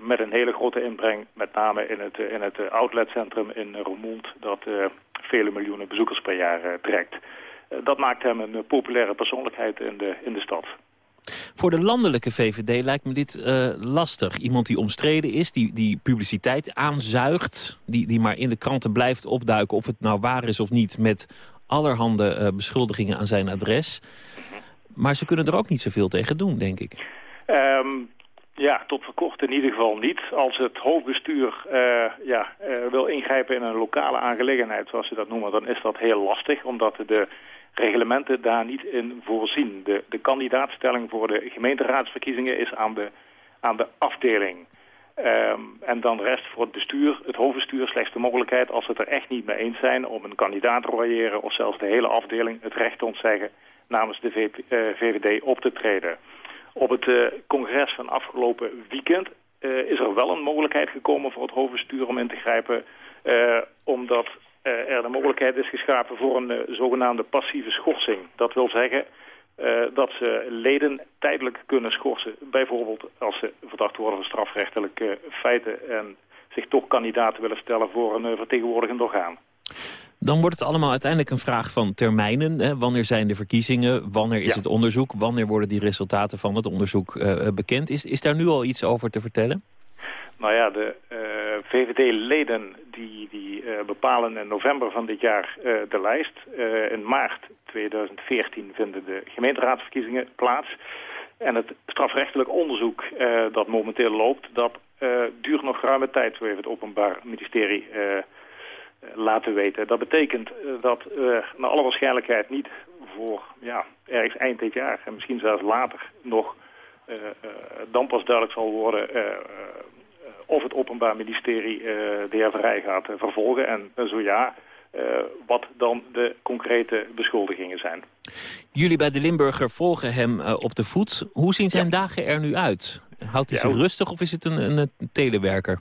met een hele grote inbreng, met name in het, in het outletcentrum in Roermond, dat vele miljoenen bezoekers per jaar trekt. Dat maakt hem een populaire persoonlijkheid in de, in de stad. Voor de landelijke VVD lijkt me dit eh, lastig. Iemand die omstreden is, die, die publiciteit aanzuigt... Die, die maar in de kranten blijft opduiken of het nou waar is of niet... met allerhande eh, beschuldigingen aan zijn adres. Maar ze kunnen er ook niet zoveel tegen doen, denk ik. Ehm, ja, tot voor kort in ieder geval niet. Als het hoofdbestuur eh, ja, wil ingrijpen in een lokale aangelegenheid, zoals ze dat noemen, dan is dat heel lastig, omdat de reglementen daar niet in voorzien. De, de kandidaatstelling voor de gemeenteraadsverkiezingen is aan de, aan de afdeling. Ehm, en dan rest voor het bestuur, het hoofdbestuur, slechts de mogelijkheid, als ze het er echt niet mee eens zijn, om een kandidaat te royeren of zelfs de hele afdeling het recht te ontzeggen namens de VP eh, VVD op te treden. Op het eh, congres van afgelopen weekend eh, is er wel een mogelijkheid gekomen voor het hoofdbestuur om in te grijpen, omdat er de mogelijkheid is geschapen voor een eh, zogenaamde passieve schorsing. Dat wil zeggen eh, dat ze leden tijdelijk kunnen schorsen. Bijvoorbeeld als ze verdacht worden van strafrechtelijke feiten en zich toch kandidaat willen stellen voor een eh, vertegenwoordigend orgaan. Dan wordt het allemaal uiteindelijk een vraag van termijnen. Hè? Wanneer zijn de verkiezingen? Wanneer is Ja. het onderzoek? Wanneer worden die resultaten van het onderzoek eh, bekend? Is, is daar nu al iets over te vertellen? Nou ja, de eh, VVD-leden die, die eh, bepalen in november van dit jaar eh, de lijst. Eh, in maart 2014 vinden de gemeenteraadsverkiezingen plaats. En het strafrechtelijk onderzoek dat momenteel loopt, dat duurt nog ruime tijd, zo heeft het Openbaar Ministerie laten weten. Dat betekent dat naar alle waarschijnlijkheid niet voor ja, ergens eind dit jaar en misschien zelfs later nog dan pas duidelijk zal worden of het Openbaar Ministerie eh, de heer Verrij gaat eh, vervolgen. En eh, zo ja, wat dan de concrete beschuldigingen zijn. Jullie bij de Limburger volgen hem op de voet. Hoe zien zijn dagen er nu uit? Houdt hij Ja, zich rustig of is het een, een, telewerker?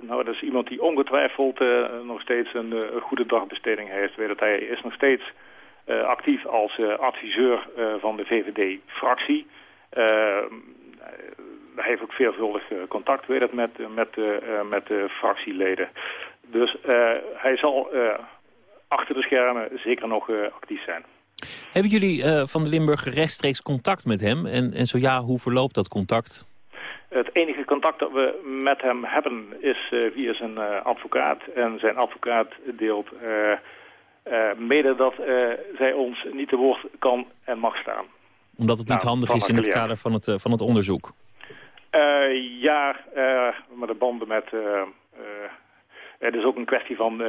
Nou, dat is iemand die ongetwijfeld nog steeds een, goede dagbesteding heeft. Weet dat hij is nog steeds actief als adviseur van de VVD-fractie. Hij heeft ook veelvuldig eh, contact het, met, met, eh, eh, met de fractieleden. Dus hij zal achter de schermen zeker nog actief zijn. Hebben jullie van de Limburger rechtstreeks contact met hem? En, en zo ja, hoe verloopt dat contact? Het enige contact dat we met hem hebben is via zijn advocaat. En zijn advocaat deelt mede dat zij ons niet te woord kan en mag staan. Omdat het niet Nou, handig is in het kader van het, van het onderzoek. Eh, ja, eh, maar de banden met... eh, het is ook een kwestie van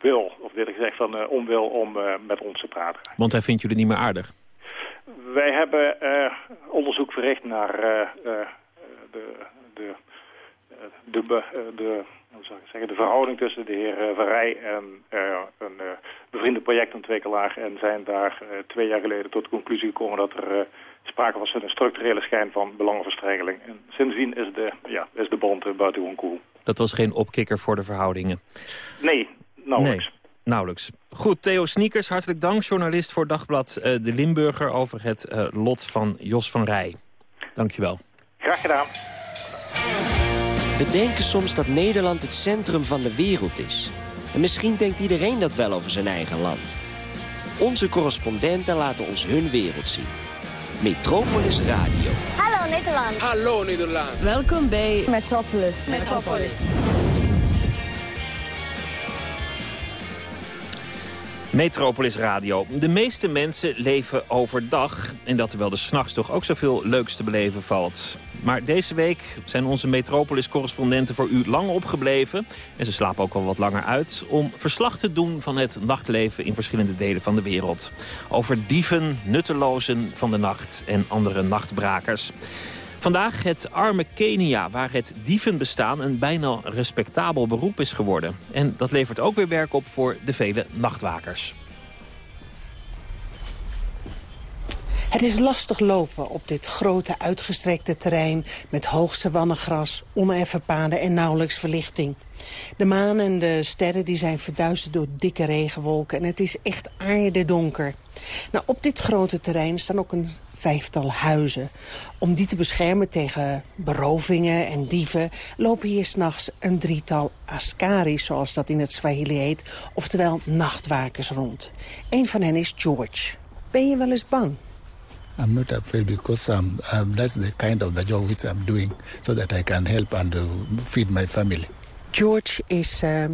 wil, of beter gezegd van onwil om met ons te praten. Want hij vindt jullie niet meer aardig. Wij hebben onderzoek verricht naar de, de, de, de, hoe zou ik zeggen, de verhouding tussen de heer Verrij en een eh, bevriende projectontwikkelaar. En zijn daar twee jaar geleden tot de conclusie gekomen dat er sprake was van een structurele schijn van belangenverstrengeling. En sindsdien is de, ja, is de band eh, buitengewoon koel. Dat was geen opkikker voor de verhoudingen. Nee, nauwelijks. Nee, nauwelijks. Goed, Theo Sneakers, hartelijk dank. Journalist voor Dagblad eh, De Limburger over het eh, lot van Jos van Rij. Dankjewel. Graag gedaan. We denken soms dat Nederland het centrum van de wereld is. En misschien denkt iedereen dat wel over zijn eigen land. Onze correspondenten laten ons hun wereld zien. Metropolis Radio. Hallo Nederland. Hallo Nederland. Welkom bij Metropolis. Metropolis. Metropolis Radio. De meeste mensen leven overdag. En dat terwijl er s'nachts toch ook zoveel leuks te beleven valt. Maar deze week zijn onze Metropolis-correspondenten voor u lang opgebleven. En ze slapen ook al wat langer uit. Om verslag te doen van het nachtleven in verschillende delen van de wereld. Over dieven, nuttelozen van de nacht en andere nachtbrakers. Vandaag het arme Kenia, waar het dievenbestaan een bijna respectabel beroep is geworden. En dat levert ook weer werk op voor de vele nachtwakers. Het is lastig lopen op dit grote uitgestrekte terrein... met hoog savannegras, oneffen paden en nauwelijks verlichting. De maan en de sterren die zijn verduisterd door dikke regenwolken... en het is echt aardedonker. Nou, op dit grote terrein staan ook een vijftal huizen. Om die te beschermen tegen berovingen en dieven... lopen hier s'nachts een drietal askaris, zoals dat in het Swahili heet... oftewel nachtwakers rond. Een van hen is George. Ben je wel eens bang? I'm not afraid because um, um, that's the kind of the job which I'm doing so that I can help and uh, feed my family. George is uh,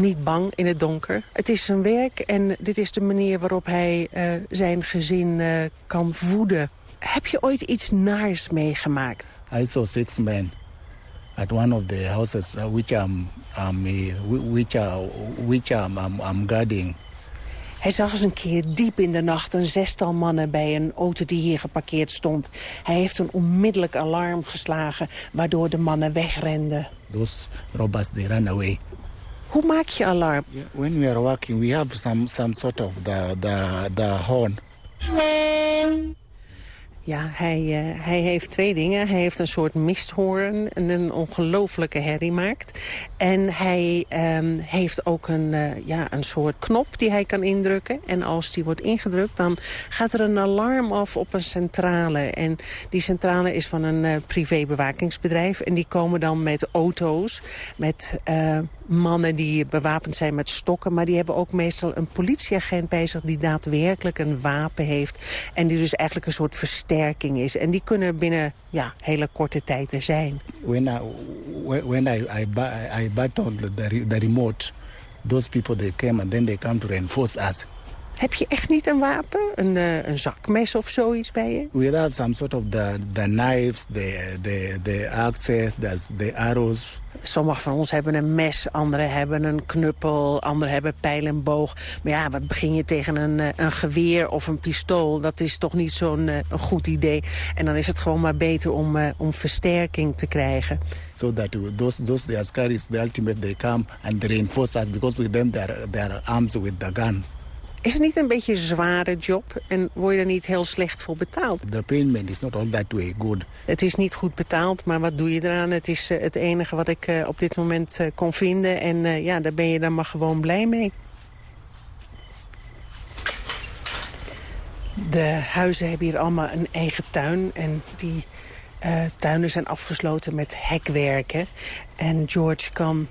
niet bang in het donker. Het is zijn werk en dit is de manier waarop hij uh, zijn gezin uh, kan voeden. Heb je ooit iets naars meegemaakt? I saw six men at one of the houses uh, which I'm, I'm, which, uh, which I'm, I'm, I'm guarding. Hij zag eens een keer diep in de nacht een zestal mannen bij een auto die hier geparkeerd stond. Hij heeft een onmiddellijk alarm geslagen, waardoor de mannen wegrenden. Those robbers, they ran away. Hoe maak je alarm? When we are working, we have some, some sort of the, the, the horn. Ja, hij, uh, hij heeft twee dingen. Hij heeft een soort misthoorn en een ongelofelijke herrie maakt. En hij um, heeft ook een, uh, ja, een soort knop die hij kan indrukken. En als die wordt ingedrukt, dan gaat er een alarm af op een centrale. En die centrale is van een uh, privébewakingsbedrijf. En die komen dan met auto's, met mannen die bewapend zijn met stokken. Maar die hebben ook meestal een politieagent bij zich die daadwerkelijk een wapen heeft. En die dus eigenlijk een soort versterking is. En die kunnen binnen ja, hele korte tijd er zijn. When I, when I, I, I battled the, the remote, those people they came and then they come to reinforce us. Heb je echt niet een wapen? Een, uh, een zakmes of zoiets bij je? We have some sort of the, the knives, the, the, the axes, the, the arrows. Sommigen van ons hebben een mes, anderen hebben een knuppel, anderen hebben pijl en boog. Maar ja, wat begin je tegen een, een geweer of een pistool? Dat is toch niet zo'n uh, goed idee. En dan is het gewoon maar beter om, uh, om versterking te krijgen. So that those, those the Askaris, the ultimate, they come and they reinforce us because with them they are, they are armed with the gun. Is het niet een beetje een zware job en word je er niet heel slecht voor betaald? The payment is not all that way good. Het is niet goed betaald, maar wat doe je eraan? Het is uh, het enige wat ik uh, op dit moment uh, kon vinden en ja, daar ben je dan maar gewoon blij mee. De huizen hebben hier allemaal een eigen tuin en die tuinen zijn afgesloten met hekwerken. En George kan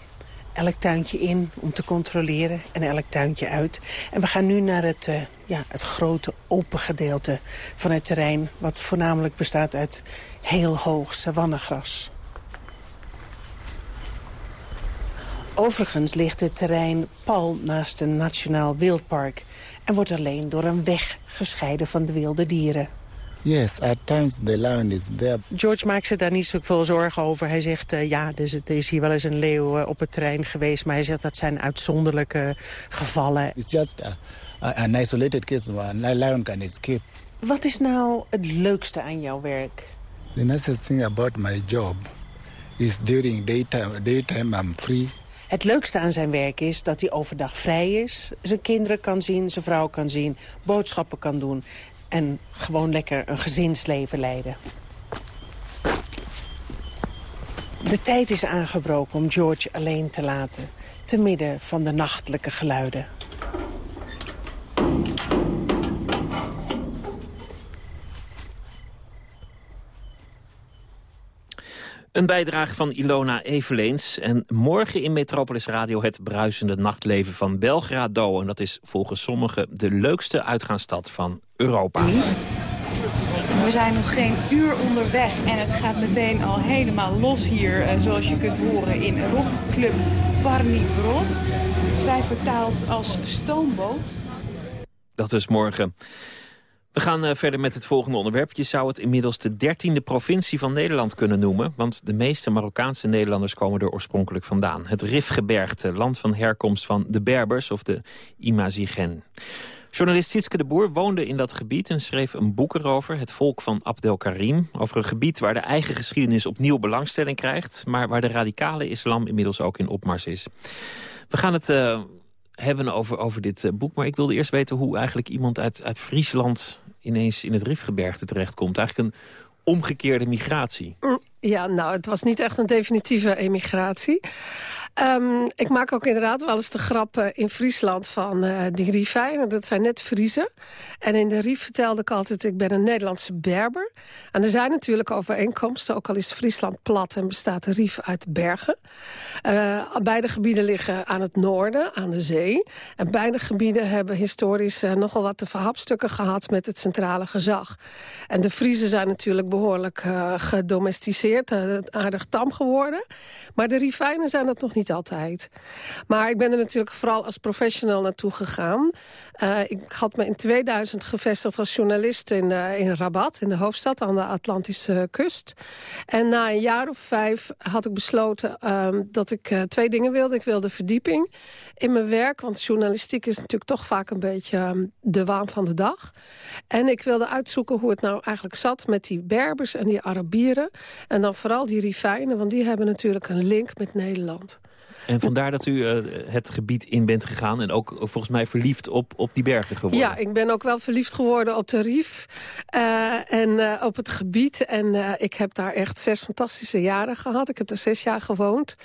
elk tuintje in om te controleren en elk tuintje uit. En we gaan nu naar het, uh, ja, het grote open gedeelte van het terrein... wat voornamelijk bestaat uit heel hoog savannegras. Overigens ligt het terrein pal naast een nationaal wildpark... en wordt alleen door een weg gescheiden van de wilde dieren. Yes, at times the lion is there. George maakt zich daar niet zoveel zorgen over. Hij zegt, uh, ja, er is, er is, hier wel eens een leeuw uh, op het terrein geweest... maar hij zegt dat zijn uitzonderlijke gevallen. It's just a, a, an isolated case where a lion can escape. Wat is nou het leukste aan jouw werk? The nicest thing about my job is during daytime, daytime I'm free. Het leukste aan zijn werk is dat hij overdag vrij is. Zijn kinderen kan zien, zijn vrouw kan zien, boodschappen kan doen en gewoon lekker een gezinsleven leiden. De tijd is aangebroken om George alleen te laten... te midden van de nachtelijke geluiden. Een bijdrage van Ilona Eveleens. En morgen in Metropolis Radio het bruisende nachtleven van Belgrado. En dat is volgens sommigen de leukste uitgaansstad van Europa. We zijn nog geen uur onderweg en het gaat meteen al helemaal los hier. eh, Zoals je kunt horen in rockclub Parni Brod. Vrij vertaald als stoomboot. Dat is morgen. We gaan uh, verder met het volgende onderwerp. Je zou het inmiddels de dertiende provincie van Nederland kunnen noemen. Want de meeste Marokkaanse Nederlanders komen er oorspronkelijk vandaan. Het Rifgebergte, land van herkomst van de Berbers of de Imazigen. Journalist Sietske de Boer woonde in dat gebied en schreef een boek erover... Het volk van Abdelkarim. Over een gebied waar de eigen geschiedenis opnieuw belangstelling krijgt... maar waar de radicale islam inmiddels ook in opmars is. We gaan het uh, hebben over, over dit uh, boek. Maar ik wilde eerst weten hoe eigenlijk iemand uit, uit Friesland... ineens in het Rifgebergte terechtkomt. Eigenlijk een omgekeerde migratie. Ja, nou, het was niet echt een definitieve emigratie. Um, ik maak ook inderdaad wel eens de grap in Friesland van uh, die Rifijnen. Dat zijn net Friesen. En in de Rief vertelde ik altijd, ik ben een Nederlandse Berber. En er zijn natuurlijk overeenkomsten, ook al is Friesland plat... en bestaat de Rief uit bergen. Uh, beide gebieden liggen aan het noorden, aan de zee. En beide gebieden hebben historisch uh, nogal wat te verhapstukken gehad... met het centrale gezag. En de Friesen zijn natuurlijk behoorlijk gedomesticeerd, aardig tam geworden. Maar de Rifijnen zijn dat nog niet altijd. Maar ik ben er natuurlijk vooral als professional naartoe gegaan. Uh, ik had me in 2000 gevestigd als journalist in, uh, in Rabat, in de hoofdstad, aan de Atlantische kust. En na een jaar of vijf had ik besloten uh, dat ik uh, twee dingen wilde. Ik wilde verdieping in mijn werk, want journalistiek is natuurlijk toch vaak een beetje ehm, de waan van de dag. En ik wilde uitzoeken hoe het nou eigenlijk zat met die Berbers en die Arabieren. En dan vooral die Rifijnen, want die hebben natuurlijk een link met Nederland. En vandaar dat u uh, het gebied in bent gegaan... en ook volgens mij verliefd op, op die bergen geworden. Ja, ik ben ook wel verliefd geworden op de Rief uh, en op het gebied. En ik heb daar echt zes fantastische jaren gehad. Ik heb daar zes jaar gewoond.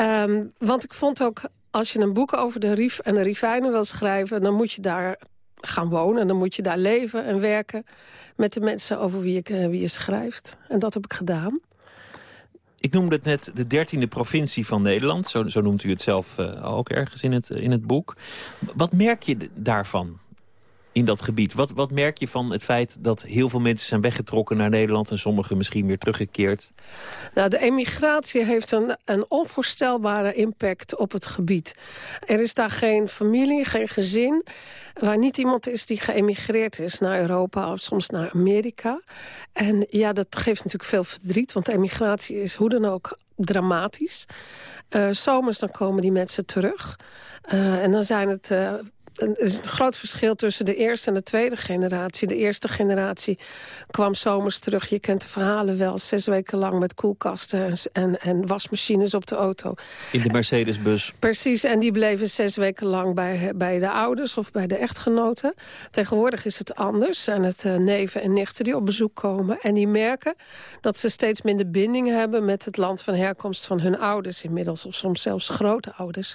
Um, want ik vond ook, als je een boek over de Rief en de Rifijnen wil schrijven... dan moet je daar gaan wonen en dan moet je daar leven en werken... met de mensen over wie, ik, wie je schrijft. En dat heb ik gedaan. Ik noemde het net de dertiende provincie van Nederland. Zo, zo noemt u het zelf uh, ook ergens in het, in het boek. Wat merk je daarvan in dat gebied? Wat, wat merk je van het feit dat heel veel mensen zijn weggetrokken naar Nederland... en sommigen misschien weer teruggekeerd? Nou, de emigratie heeft een, een onvoorstelbare impact op het gebied. Er is daar geen familie, geen gezin waar niet iemand is die geëmigreerd is naar Europa of soms naar Amerika. En ja, dat geeft natuurlijk veel verdriet, want emigratie is hoe dan ook dramatisch. Uh, zomers dan komen die mensen terug. Uh, en dan zijn het uh, er is een groot verschil tussen de eerste en de tweede generatie. De eerste generatie kwam zomers terug. Je kent de verhalen wel. Zes weken lang met koelkasten en, en, en wasmachines op de auto. In de Mercedesbus. Precies, en die bleven zes weken lang bij, bij de ouders of bij de echtgenoten. Tegenwoordig is het anders. Zijn het uh, neven en nichten die op bezoek komen. En die merken dat ze steeds minder binding hebben... met het land van herkomst van hun ouders inmiddels. Of soms zelfs grootouders.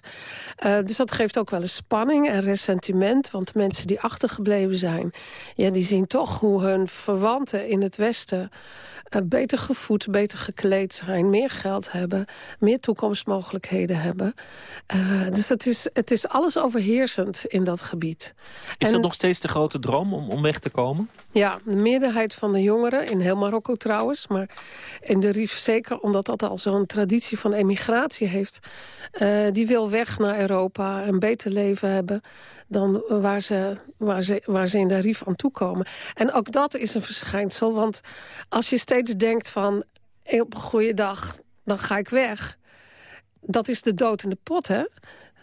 Uh, dus dat geeft ook wel eens spanning en sentiment. Want mensen die achtergebleven zijn... Ja, die zien toch hoe hun verwanten in het Westen... Uh, beter gevoed, beter gekleed zijn, meer geld hebben... meer toekomstmogelijkheden hebben. Uh, dus het is, het is alles overheersend in dat gebied. Is en, dat nog steeds de grote droom om, om weg te komen? Ja, de meerderheid van de jongeren, in heel Marokko trouwens... maar in de Rif zeker, omdat dat al zo'n traditie van emigratie heeft... Uh, die wil weg naar Europa, een beter leven hebben dan waar ze, waar, ze, waar ze in de Rif aan toekomen. En ook dat is een verschijnsel, want als je steeds denkt van... op een goede dag, dan ga ik weg. Dat is de dood in de pot, hè?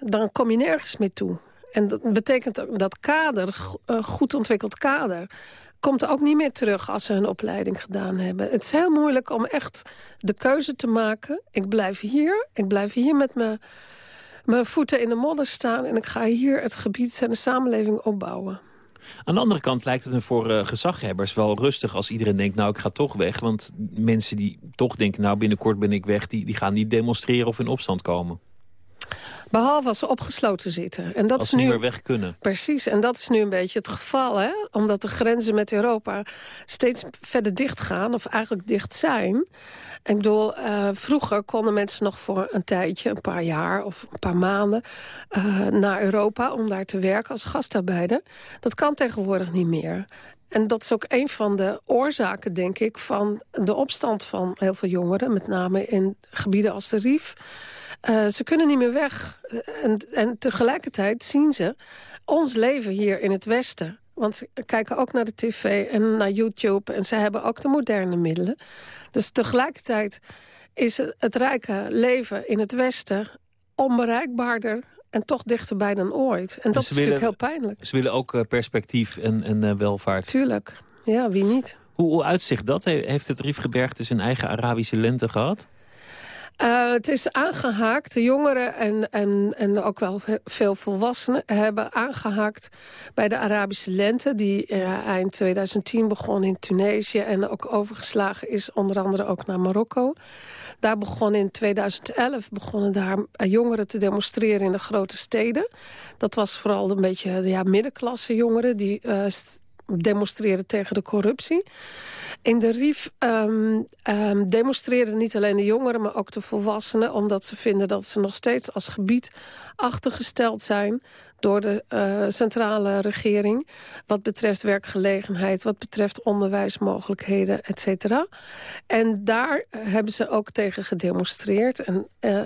Dan kom je nergens meer toe. En dat betekent dat kader, goed ontwikkeld kader komt ook niet meer terug als ze hun opleiding gedaan hebben. Het is heel moeilijk om echt de keuze te maken. Ik blijf hier, ik blijf hier met mijn mijn voeten in de modder staan... en ik ga hier het gebied en de samenleving opbouwen. Aan de andere kant lijkt het me voor uh, gezaghebbers wel rustig als iedereen denkt... nou, ik ga toch weg. Want mensen die toch denken, nou, binnenkort ben ik weg... die, die gaan niet demonstreren of in opstand komen. Behalve als ze opgesloten zitten. En dat als is nu, niet meer weg kunnen. Precies, en dat is nu een beetje het geval. Hè? Omdat de grenzen met Europa steeds verder dicht gaan... of eigenlijk dicht zijn... Ik bedoel, uh, vroeger konden mensen nog voor een tijdje, een paar jaar of een paar maanden... Uh, naar Europa om daar te werken als gastarbeider. Dat kan tegenwoordig niet meer. En dat is ook een van de oorzaken, denk ik, van de opstand van heel veel jongeren. Met name in gebieden als de Rief. Uh, ze kunnen niet meer weg. En, en tegelijkertijd zien ze ons leven hier in het Westen. Want ze kijken ook naar de tv en naar YouTube. En ze hebben ook de moderne middelen. Dus tegelijkertijd is het rijke leven in het Westen onbereikbaarder en toch dichterbij dan ooit. En dat ze is natuurlijk heel pijnlijk. Ze willen ook eh, perspectief en, en eh, welvaart. Tuurlijk. Ja, wie niet? Hoe, hoe uitzicht dat? He- Heeft het Riefgebergte zijn eigen Arabische lente gehad? Eh, het is aangehaakt. De jongeren en, en, en ook wel ve- veel volwassenen hebben aangehaakt bij de Arabische lente. Die eh, eind 2010 begon in Tunesië en ook overgeslagen is onder andere ook naar Marokko. Daar begon in 2011 begonnen daar eh, jongeren te demonstreren in de grote steden. Dat was vooral een beetje ja, middenklasse jongeren die demonstreren tegen de corruptie. In de RIF ehm, ehm, demonstreren niet alleen de jongeren, maar ook de volwassenen... omdat ze vinden dat ze nog steeds als gebied achtergesteld zijn... door de eh, centrale regering, wat betreft werkgelegenheid... wat betreft onderwijsmogelijkheden, et cetera. En daar hebben ze ook tegen gedemonstreerd. En eh,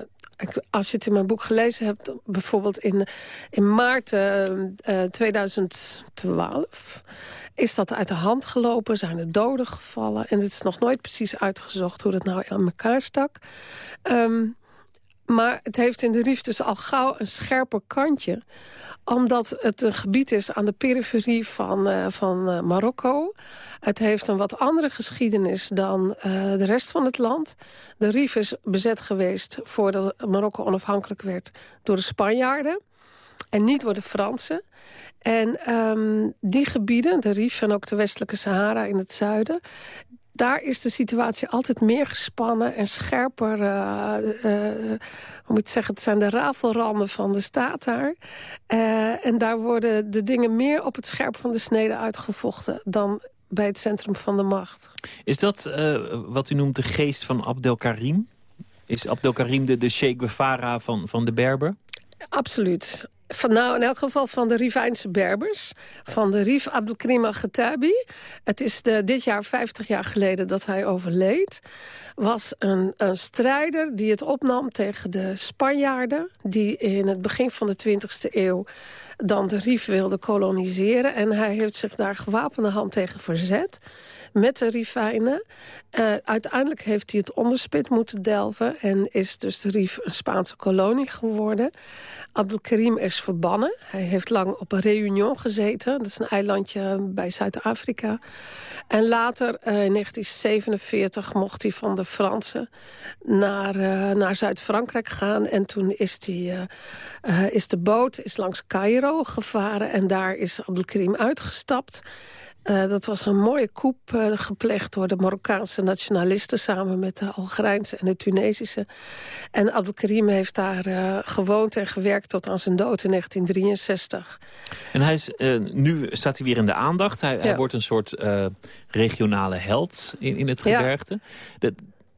als je het in mijn boek gelezen hebt, bijvoorbeeld in, in maart eh, eh, 2012... is dat uit de hand gelopen, zijn er doden gevallen... en het is nog nooit precies uitgezocht hoe dat nou aan elkaar stak. Ehm, maar het heeft in de Rif dus al gauw een scherper kantje omdat het een gebied is aan de periferie van, eh, van eh, Marokko. Het heeft een wat andere geschiedenis dan eh, de rest van het land. De Rif is bezet geweest voordat Marokko onafhankelijk werd door de Spanjaarden. En niet door de Fransen. En ehm, die gebieden, de Rif en ook de westelijke Sahara in het zuiden... daar is de situatie altijd meer gespannen en scherper. hoe moet ik zeggen, het zijn de rafelranden van de staat daar. Eh, en daar worden de dingen meer op het scherp van de snede uitgevochten... dan bij het centrum van de macht. Is dat wat u noemt de geest van Abdelkarim? Is Abdelkarim de, de Che Guevara van, van de Berber? Absoluut. Van, nou, in elk geval van de Rivijnse Berbers. Van de Rif Abdelkrim al-Ghatabi. Het is de, dit jaar 50 jaar geleden dat hij overleed. Was een, een strijder die het opnam tegen de Spanjaarden... die in het begin van de 20e eeuw dan de Rif wilden koloniseren. En hij heeft zich daar gewapende hand tegen verzet met de Rifijnen. Eh, uiteindelijk heeft hij het onderspit moeten delven... en is dus de Rif een Spaanse kolonie geworden. Abdelkarim is verbannen. Hij heeft lang op een Réunion gezeten. Dat is een eilandje bij Zuid-Afrika. En later, eh, in 1947, mocht hij van de Fransen naar, eh, naar Zuid-Frankrijk gaan. En toen is, die, is de boot is langs Cairo gevaren. En daar is Abdelkarim uitgestapt. Eh, dat was een mooie coup eh, gepleegd door de Marokkaanse nationalisten... samen met de Algerijnse en de Tunesische. En Abdelkarim heeft daar eh, gewoond en gewerkt tot aan zijn dood in 1963. En hij is, nu staat hij weer in de aandacht. Hij, wordt een soort regionale held in, in het Ja. gebergte. Dat,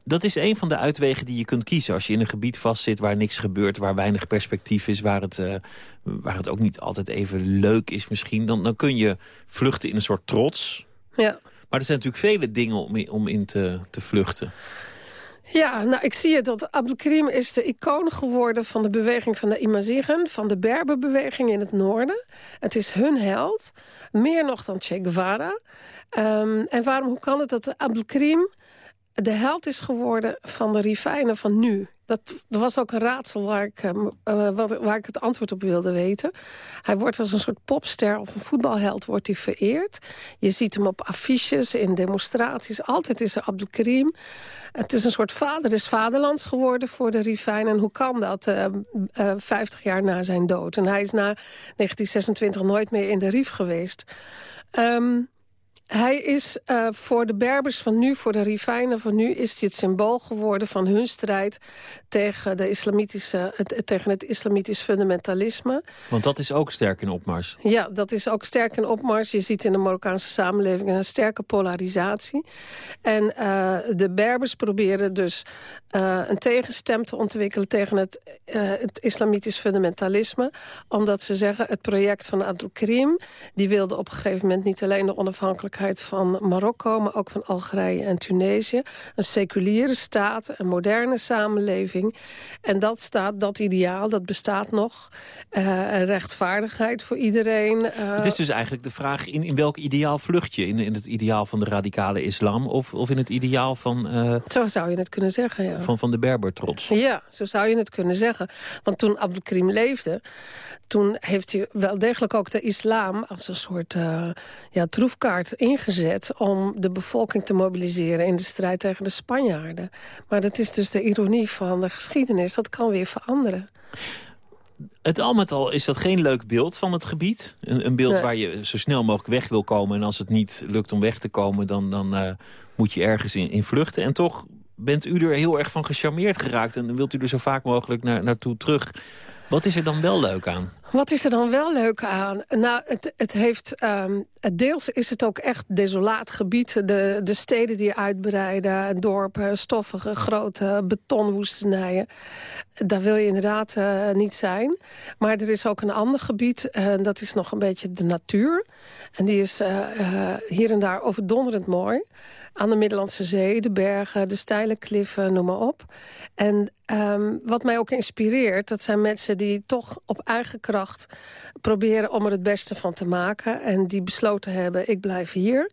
dat is een van de uitwegen die je kunt kiezen. Als je in een gebied vastzit waar niks gebeurt, waar weinig perspectief is... waar het, eh, waar het ook niet altijd even leuk is misschien... Dan, dan kun je vluchten in een soort trots. Ja. Maar er zijn natuurlijk vele dingen om in, om in te, te vluchten. Ja, nou, ik zie het dat Abdelkrim is de icoon geworden van de beweging van de Imazigen, van de Berberbeweging in het noorden. Het is hun held, meer nog dan Che Guevara. Ehm, en waarom, hoe kan het dat Abdelkrim de held is geworden van de Rifijnen van nu? Dat, was ook een raadsel waar ik, eh, wat, waar ik het antwoord op wilde weten. Hij wordt als een soort popster of een voetbalheld wordt hij vereerd. Je ziet hem op affiches, in demonstraties. Altijd is er Abdelkrim. Het is een soort vader des vaderlands geworden voor de Rifijn. En hoe kan dat, eh, eh, 50 jaar na zijn dood? En hij is na 1926 nooit meer in de Rif geweest. Ehm, hij is eh, voor de Berbers van nu, voor de Rifijnen van nu... is hij het symbool geworden van hun strijd tegen, de islamitische, het, tegen het islamitisch fundamentalisme. Want dat is ook sterk in opmars. Ja, dat is ook sterk in opmars. Je ziet in de Marokkaanse samenleving een sterke polarisatie. En eh, de Berbers proberen dus eh, een tegenstem te ontwikkelen... tegen het, het islamitisch fundamentalisme. Omdat ze zeggen, het project van Abdelkrim... die wilde op een gegeven moment niet alleen de onafhankelijkheid onafhankelijkheid van Marokko... maar ook van Algerije en Tunesië. Een seculiere staat, een moderne samenleving. En dat, staat, dat ideaal, dat bestaat nog. Uh, en rechtvaardigheid voor iedereen. Uh, het is dus eigenlijk de vraag, in, in welk ideaal vlucht je? In, in het ideaal van de radicale islam of, of in het ideaal van... Uh, zo zou je het kunnen zeggen, ja. Van, van de Berbertrots. Ja, zo zou je het kunnen zeggen. Want toen Abdelkrim leefde... toen heeft hij wel degelijk ook de islam als een soort ja, troefkaart ingezet... om de bevolking te mobiliseren in de strijd tegen de Spanjaarden. Maar dat is dus de ironie van de geschiedenis. Dat kan weer veranderen. Het al met al is dat geen leuk beeld van het gebied. Een, een beeld nee. waar je zo snel mogelijk weg wil komen. En als het niet lukt om weg te komen, dan, dan uh, moet je ergens in, in vluchten. En toch bent u er heel erg van gecharmeerd geraakt... en wilt u er zo vaak mogelijk naar, naartoe terug. Wat is er dan wel leuk aan? Wat is er dan wel leuk aan? Nou, het, het heeft, het deels is het ook echt desolaat gebied. De, de steden die uitbreiden, dorpen, stoffige, grote betonwoestenijen. Daar wil je inderdaad uh, niet zijn. Maar er is ook een ander gebied, en uh, dat is nog een beetje de natuur. En die is uh, hier en daar overdonderend mooi. Aan de Middellandse Zee, de bergen, de steile kliffen, noem maar op. En um, wat mij ook inspireert, dat zijn mensen die toch op eigen kracht proberen om er het beste van te maken. En die besloten hebben, ik blijf hier.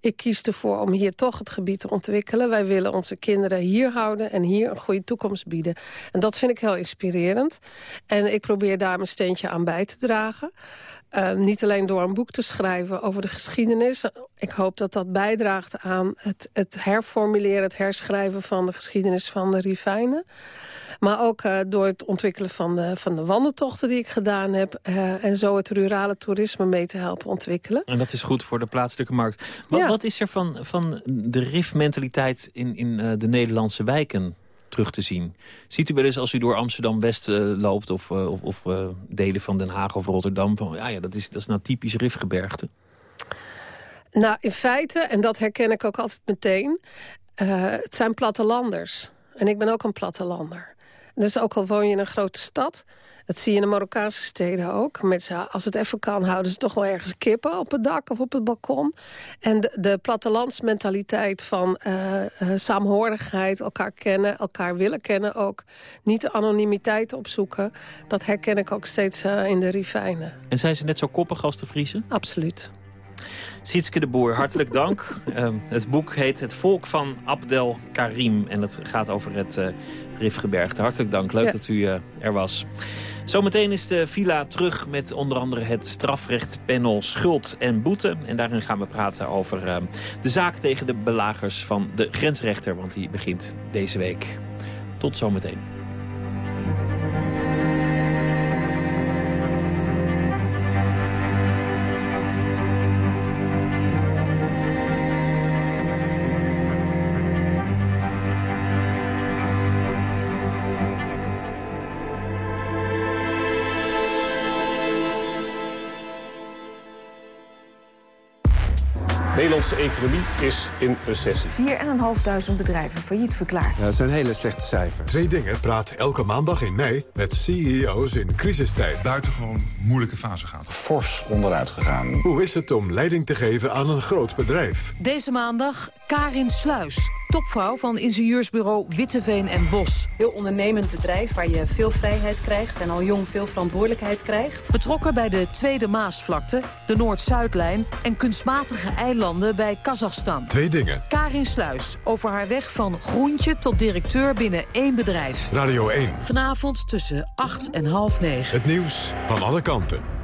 Ik kies ervoor om hier toch het gebied te ontwikkelen. Wij willen onze kinderen hier houden en hier een goede toekomst bieden. En dat vind ik heel inspirerend. En ik probeer daar mijn steentje aan bij te dragen. Uh, niet alleen door een boek te schrijven over de geschiedenis. Ik hoop dat dat bijdraagt aan het, het herformuleren, het herschrijven van de geschiedenis van de Rivijnen. Maar ook uh, door het ontwikkelen van de, van de wandeltochten die ik gedaan heb. Uh, en zo het rurale toerisme mee te helpen ontwikkelen. En dat is goed voor de plaatselijke markt. Wat, ja. wat is er van, van de RIF-mentaliteit in, in uh, de Nederlandse wijken? Terug te zien. Ziet u wel eens als u door Amsterdam-West uh, loopt... of, uh, of, uh, delen van Den Haag of Rotterdam... van ja, ja dat, is, dat is nou typisch rifgebergte? Nou, in feite, en dat herken ik ook altijd meteen... het zijn plattelanders. En ik ben ook een plattelander. Dus ook al woon je in een grote stad... Dat zie je in de Marokkaanse steden ook. Mensen, als het even kan, houden ze toch wel ergens kippen op het dak of op het balkon. En de, de plattelandsmentaliteit van uh, uh, saamhorigheid, elkaar kennen, elkaar willen kennen ook. Niet de anonimiteit opzoeken. Dat herken ik ook steeds uh, in de Rivijnen. En zijn ze net zo koppig als de Friesen? Absoluut. Sietske de Boer, hartelijk dank. uh, het boek heet Het Volk van Abdel Karim. En het gaat over het uh, Rifgebergte. Hartelijk dank, leuk ja. dat u uh, er was. Zometeen is de villa terug met onder andere het strafrechtpanel Schuld en Boete. En daarin gaan we praten over uh, de zaak tegen de belagers van de grensrechter. Want die begint deze week. Tot zometeen. Nederlandse economie is in recessie. 4.500 bedrijven failliet verklaard. Ja, dat zijn hele slechte cijfers. Twee dingen praat elke maandag in mei met CEO's in crisistijd. Buitengewoon moeilijke fase gaat. Fors onderuit gegaan. Hoe is het om leiding te geven aan een groot bedrijf? Deze maandag Karin Sluis, topvrouw van ingenieursbureau Witteveen en Bos. Heel ondernemend bedrijf waar je veel vrijheid krijgt en al jong veel verantwoordelijkheid krijgt. Betrokken bij de Tweede Maasvlakte, de Noord-Zuidlijn en kunstmatige eilanden bij Kazachstan. Twee dingen. Karin Sluis over haar weg van groentje tot directeur binnen één bedrijf. Radio 1. Vanavond tussen 8 en half 9. Het nieuws van alle kanten.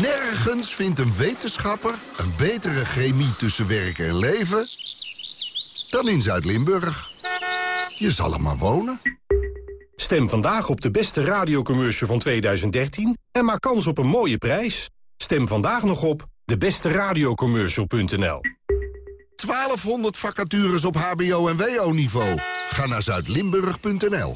Nergens vindt een wetenschapper een betere chemie tussen werk en leven dan in Zuid-Limburg. Je zal er maar wonen. Stem vandaag op de beste radiocommercial van 2013 en maak kans op een mooie prijs. Stem vandaag nog op de beste radiocommercial.nl. 1200 vacatures op hbo- en wo-niveau. Ga naar zuidlimburg.nl.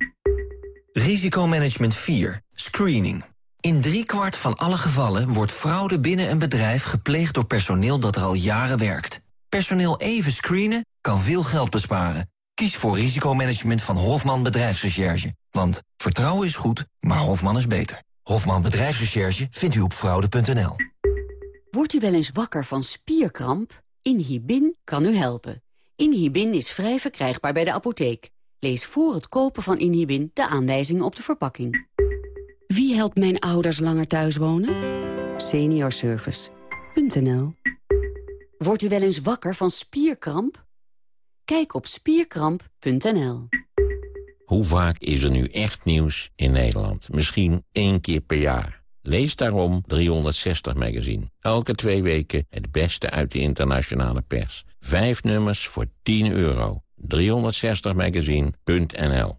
Risicomanagement 4. Screening. In driekwart van alle gevallen wordt fraude binnen een bedrijf gepleegd door personeel dat er al jaren werkt. Personeel even screenen kan veel geld besparen. Kies voor risicomanagement van Hofman Bedrijfsrecherche. Want vertrouwen is goed, maar Hofman is beter. Hofman Bedrijfsrecherche vindt u op fraude.nl. Wordt u wel eens wakker van spierkramp? Inhibin kan u helpen. Inhibin is vrij verkrijgbaar bij de apotheek. Lees voor het kopen van Inhibin de aanwijzingen op de verpakking. Wie helpt mijn ouders langer thuis wonen? Seniorservice.nl Wordt u wel eens wakker van spierkramp? Kijk op spierkramp.nl Hoe vaak is er nu echt nieuws in Nederland? Misschien één keer per jaar. Lees daarom 360 Magazine. Elke twee weken het beste uit de internationale pers. Vijf nummers voor 10 euro. 360magazine.nl